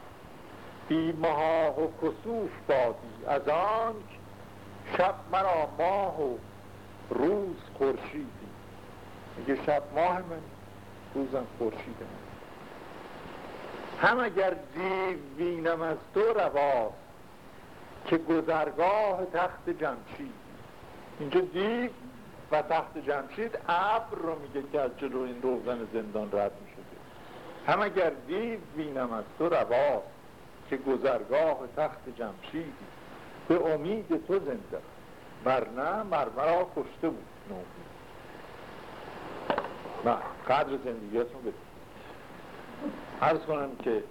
A: بی محاق و کسوف بادی از آن شب مرا ماه و روز خورشیدی میگه شب ماه من روزم خورشید من. هم اگر دیو بینم از تو رواست که گذرگاه تخت جمشید. اینجا دیو و تخت جمشید ابر رو میگه که از جلو این روزن زندان رد می‌شده هم اگر دیو بینم از تو رواست که گذرگاه تخت جمشیدی به امید تو زنده. ورنه مرمرا کشته بود نومید نه قدر زندگیتون بده. عرض کنم که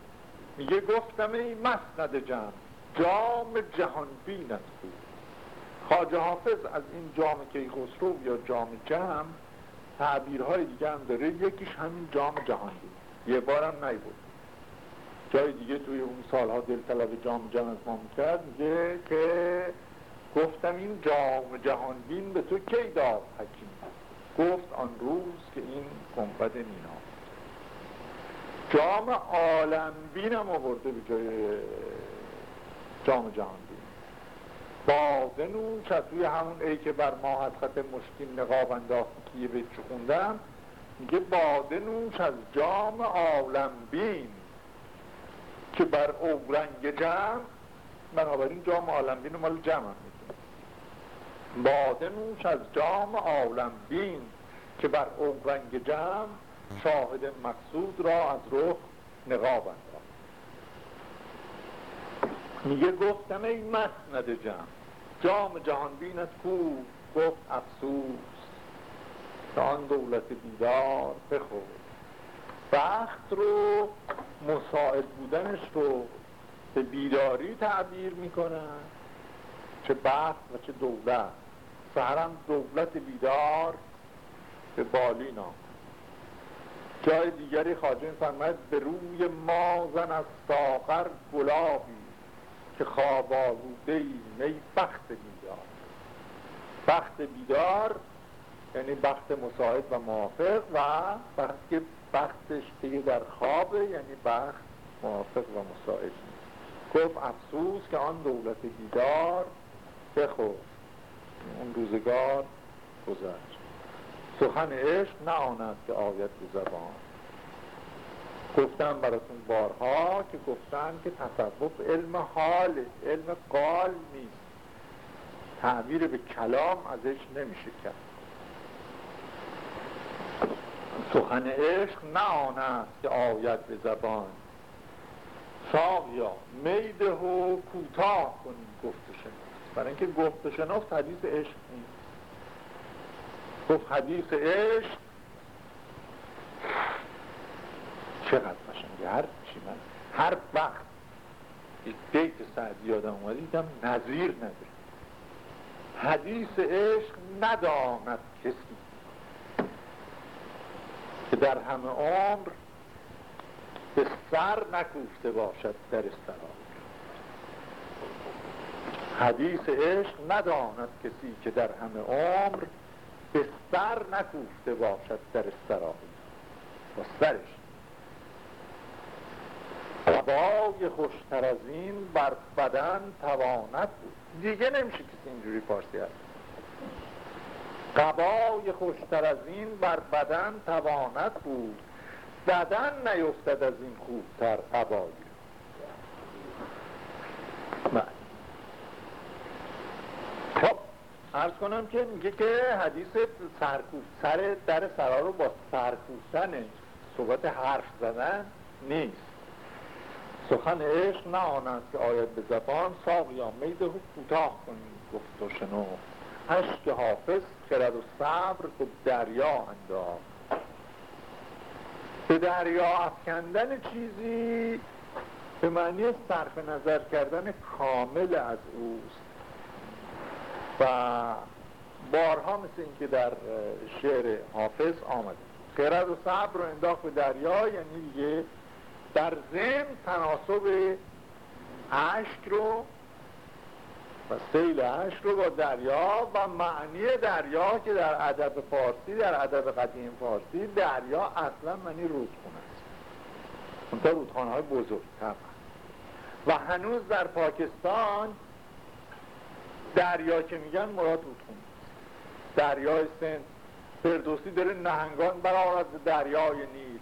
A: میگه گفتم ای مسند جمع جام جهان بینت بود خاجه حافظ از این جام کیخسرو یا جام جمع تعبیرهای دیگه هم داره یکیش همین جام جهان بود یه بارم نیبود. جای دیگه توی اون سالها دلطلب جام جمع از ما می‌کرد میگه که گفتم این جام جهان بین به تو کی داد حکیم؟ گفت آن روز که این گنبد مینا. جام عالم بینم آورده به جای جام جهان بین. باده نوش از توی همون ای که بر ما از خط مشکین نقاب انداخت که یه بیت خوندم میگه باده نوش از جام عالم بین که بر اورنگ جمع بنابراین جام عالم بین مال جمع هم باده نوش از جام عالم بین که بر اورنگ جمع شاهد مقصود را از رخ نقاب انداخت. میگه گفتم ای مسند جمع جام جهان بینت کو؟ گفت افسوس. که آن دولت بیدار بخور. بخت رو مساعد بودنش رو به بیداری تعبیر می‌کنن چه بخت و چه دولت. سهرم دولت بیدار به بالی نام. جای دیگری خواجه فرماید به روی مازن از ساغر گلابی که خواب آلوده ای بخت بیدار. بخت بیدار یعنی بخت مساعد و موافق و که بختش دیگه در خوابه یعنی بخت موافق و مساعد گفت افسوس که آن دولت بیدار بخور اون روزگار گذشت. سخن عشق نه آن است که آید به زبان. گفتم براتون بارها که گفتن که تصوف علم حال علم قال نیست. تعبیر به کلام ازش نمیشه کرد. سخن عشق نه آن است که آید به زبان. ساقیا میده و کوتاه کنیم. برای اینکه گفت شنفت حدیث عشق نیست. گفت حدیث عشق چقدر قشنگه. هر چی من هر وقت یک بیت سعدی یادم اومد دیدم نظیر نداره حدیث عشق نداند کسی که در همه عمر به سر نکوفته باشد در سرا حدیث عشق نداند کسی که در همه عمر به سر نکوفته باشد در سرا با سرش. قبای خوشتر از این بر بدن تواند بود. دیگه نمیشه کسی اینجوری پارسی هست قبای خوشتر از این بر بدن تواند بود. بدن نیفتد از این خوبتر قبایی بله. خب. ارز کنم که میگه که حدیث سرکوف سر در سرا رو با سرکوفتن صحبت حرف زدن نیست. سخن عشق نه آنند که آید به زبان یا میده کوتاه کنید گفت و شنو. عشق حافظ خرد و صبر به دریا انداخت. به دریا افکندن چیزی به معنی صرف نظر کردن کامل از اوست. و بارها مثل اینکه در شعر حافظ آمده. خرد و صبر رو انداخت به دریا یعنی دیگه در ضمن تناسب عشق رو و سیل عشق رو با دریا و معنی دریا که در ادب فارسی در ادب قدیم فارسی دریا اصلا معنی رودخونه است. اونتا رودخانه های بزرگ طبعا و هنوز در پاکستان دریا که میگن مراد رودخونه. دریای سند فردوسی داره نهنگان برآورد دریای نیل.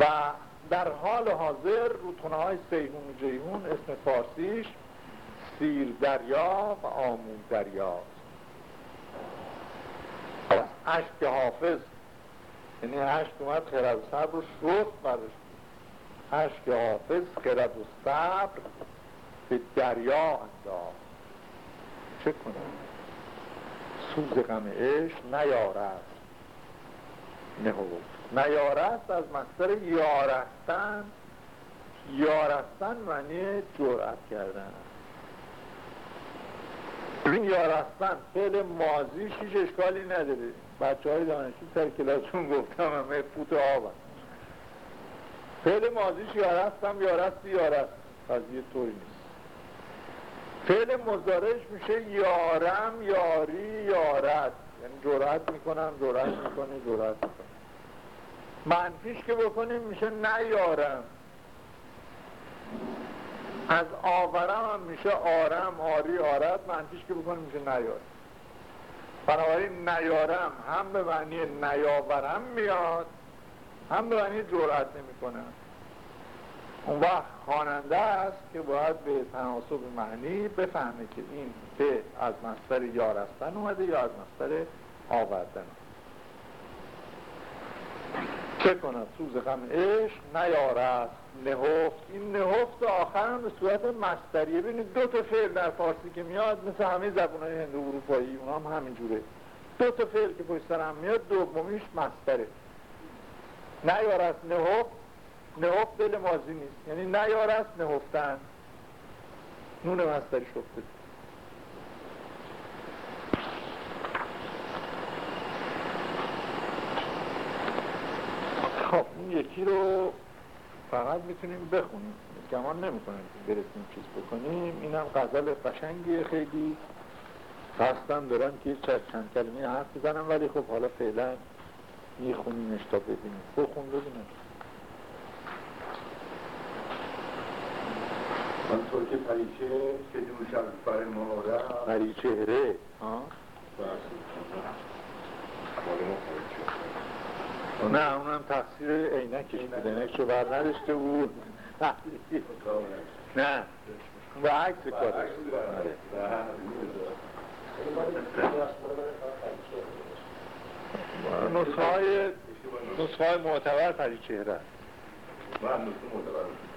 A: و در حال حاضر رودخونه های سیهون جیهون اسم فارسیش سیر دریا و آمون دریا. عشق حافظ یعنی عشق اومد خرد و صبر رو شست برش. عشق حافظ خرد و صبر به دریا انداخت. چه کنم؟ سوز غم عشق نیارد نهود نیارست از مصدر یارستن. یارستن معنی جرأت کردن. این یارستن فعل مازی شیش اشکالی نداره. بچه های دانشی سر کلاسون گفتم همه فوت آب فعل مازیش یارستم یارستی یارست. قضیه طوری نیست. فعل مزارش میشه یارم یاری یارت یعنی جرأت می‌کنم جرأت می‌کنه جرأت می‌کنه منفیش که بکنیم میشه نیارم از آورم هم میشه آرم آری آرد. منفیش که بکنیم میشه نیارم بنابراین نیارم هم به معنی نیاورم میاد هم به معنی جرأت نمی‌کنم اون وقت خواننده است که باید به تناسب معنی بفهمه که این به از مصدر یارستن اومده یا از مصدر آوردن. چه کند؟ سوز غم عشق نیارست. نهفت. این نهفت آخر هم به صورت مستریه ببینید دو تا فعل در فارسی که میاد مثل همه زبون های هندو اروپایی اونا هم همینجوره. دو تا فعل که پشت هم میاد دومیش مستره نیارست. نهفت. نهفت دل مازی نیست. یعنی نیارست نهفتن. نون مستری شفته. خب این یکی رو فقط می‌تونیم بخونیم. گمان نمی‌کنیم که برسیم چیز بکنیم. اینم غزل قشنگیه خیلی. قصدم دارم که چند کلمه حرف بزنم ولی خب حالا فعلا میخونیمش تا ببینیم بخون ببینیم.
B: آنطور که پریچه که دوش از بر ما رفت.
A: پری چهره ها؟ نه اونم تقصیر عینکش بود. عینکش رو بر نداشته بود. نه. و عکس کارش. نسخه های نسخه های معتبر پری چهره است.
B: من نسخه معتبر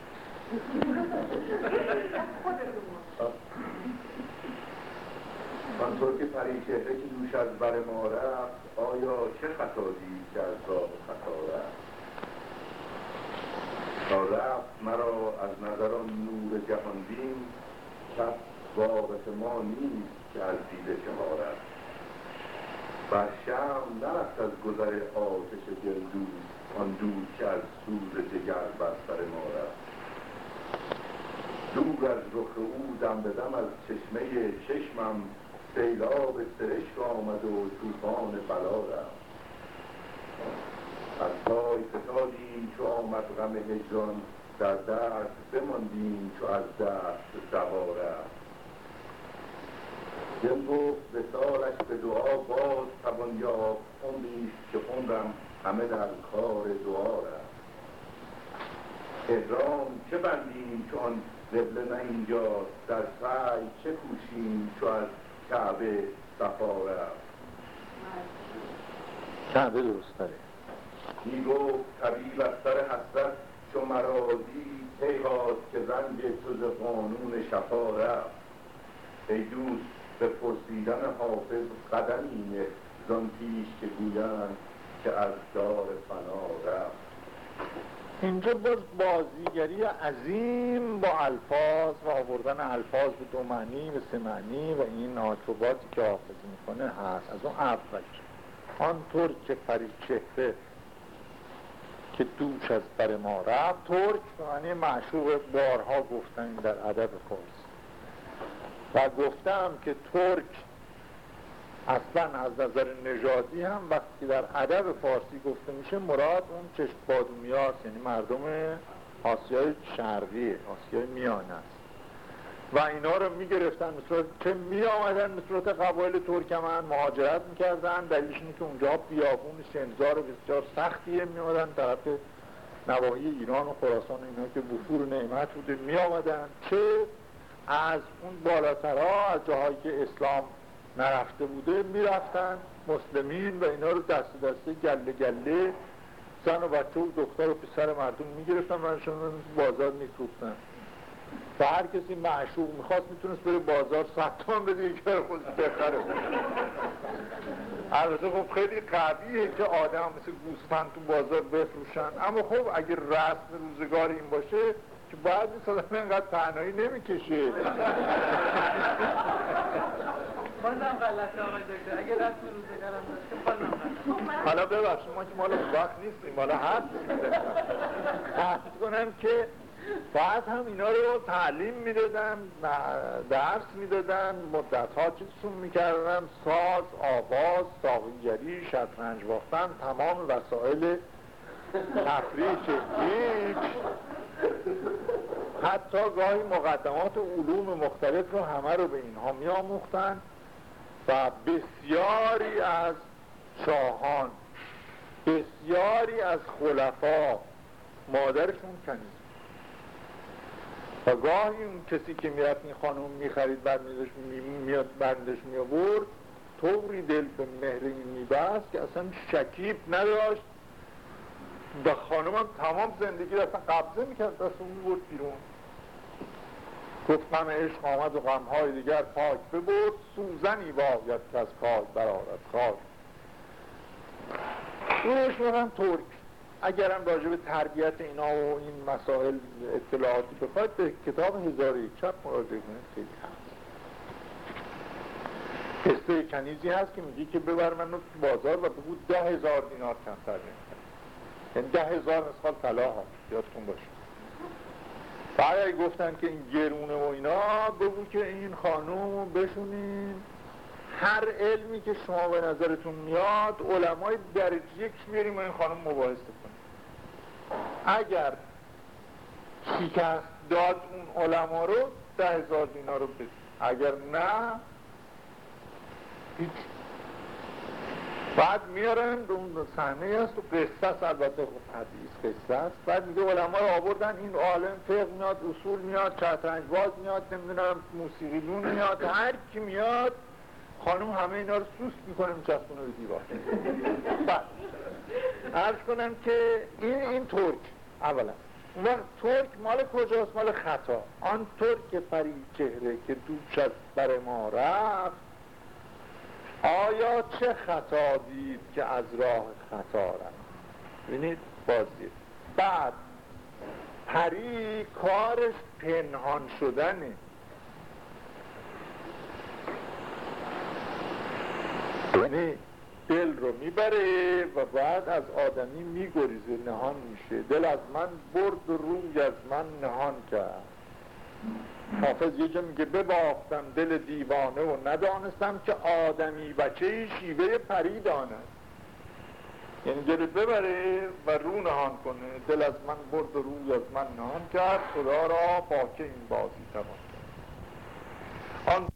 B: آنطور که پریچهره که دوش از بر ما رفت آیا چه خطا دید که از راه خطا رفت؟ تا رفت مرا از نظر آن نور جهان بین شب واقف ما نیست که از دیده شما رفت. بر شم نرفت از گذر آتش دل دود آن دود که از سوز جگر بر سر ما رفت. دور از رخ او دم به دم از چشمه چشمم سیلاب سرشک آمد و طوفان بلا رفت. از پای فتادیم چو آمد غم هجران در درد بماندیم چو از دست سوا رفت. دل گفت وصالش به دعا باز توان یافت عمریست که عمرم همه در کار دعا رفت. احرام چه بندیم چون قبله نه اینجاست در سعی چه کوشیم چو از کعبه صفا رفت
A: کعبه درست داره.
B: می گفت طبیب از سر حسرت چو مرا دید پیغاز که رنج تو ز قانون شفا رفت. ای دوست به پرسیدن حافظ قدمی نه زان پیش که گویند که از دار فنا رفت.
A: اینجا باز بازیگری عظیم با الفاظ و آوردن الفاظ به دو معنی به سه معنی و این آتوباتی که حافظ می‌کنه هست. از اون اول آنطور که پریچهره که دوش از بر ما رفت ترک معنی معشوق بارها گفتن در ادب فارسی. و گفتم که ترک اصلا از نظر نژادی هم وقتی در ادب فارسی گفته میشه مراد اون چشم بادومی هاست یعنی مردم آسیای شرقی آسیای میانه است. و اینا رو می‌گرفتن که می آمدن به صورت قبایل ترکمن مهاجرت می‌کردن. دلیلش اینه که اونجا بیابون شنزار بسیار سختیه می آمدن طرف نواحی ایران و خراسان اینا که بفور نعمت بوده می آمدن چه از اون بالاترها از جاهایی که اسلام نرفته بوده می‌رفتن. مسلمین و اینا رو دست دسته گله گله زن و بچه و دختر و پسر مردم می‌گرفتن و بازار میفروختن. و هر کسی معشوق می‌خواست می‌تونست بره بازار ستان بده یک خودش بخره البته خب خیلی قویه که آدم مثل گوسفند تو بازار بفروشن. اما خب اگر رسم روزگار این باشه که باید این آدم اینقدر تنهایی نمی‌کشه.
D: بازم غلطه آقای دکتر. اگه رسم روزگارم داشته بازم غلطه
A: حالا ببخشید ما که مال وقت نیستیم مال حد حد کنم که بعد هم اینا رو تعلیم می‌دادم درس می‌دادم مدت ها چیزشون می‌کردم ساز، آواز، ساقیگری، شطرنج باختن تمام وسایل تفریح هیچ. حتی گاهی مقدمات علوم مختلف رو همه رو به اینها می آموختن و بسیاری از شاهان بسیاری از خلفا مادرشون کنیز و گاهی اون کسی که می‌رفت این خانم می‌خرید بعد میاد بندش میابرد طوری دل به مهر این میبست که اصلا شکیب نداشت. و خانم هم تمام زندگی اصلا قبضه می‌کرد دست اون می‌برد بیرون. گفت غم عشق آمد و غمهای دیگر پاک ببرد سوزنی باید که از پاک برارد خاک اونش میگن ترک. اگرم راجع به تربیت اینا و این مسائل اطلاعاتی بخواید به کتاب هزار یک مراجعه کنید. خیلی هست قصه کنیزی هست که میگی که ببر من رو بازار و بگو ده هزار دینار کمتر نمی‌کنم یعنی ده هزار مثال طلا ها یادتون باشه. اگه گفتن که این گرونه و اینا بگو که این خانوم بشونین. هر علمی که شما به نظرتون میاد علمای درجه یک بیاریم و این خانم مباحثه کنیم. اگر شکست داد اون علما رو ده هزار دینار رو بده اگر نه هیچ بعد میارن به اون صحنه هست و قصه است. البته خب حدیث قصه است. بعد میگه علما رو آوردن. این عالم فقه میاد اصول میاد چترنج باز میاد نمی‌دونم موسیقیدون میاد. هر کی میاد خانم همه اینا رو سوست می‌کنه میچسبونه به دیوار. بعد عرض کنم که این این ترک اولا. اون ترک مال کجاست؟ مال خطا. آن ترک فری چهره که دوش از بر ما رفت آیا چه خطا دید که از راه خطا رفت؟ ببینید بازی بعد پری کارش پنهان شدنه. یعنی دل رو می‌بره و بعد از آدمی میگریزه نهان میشه. دل از من برد و روی از من نهان کرد. حافظ یه جا میگه بباختم دل دیوانه و ندانستم که آدمی بچه شیوه پری داند یعنی دل ببره و رو نهان کنه. دل از من برد و روی از من نهان کرد. خدا را با که این بازی تمام کرد. آن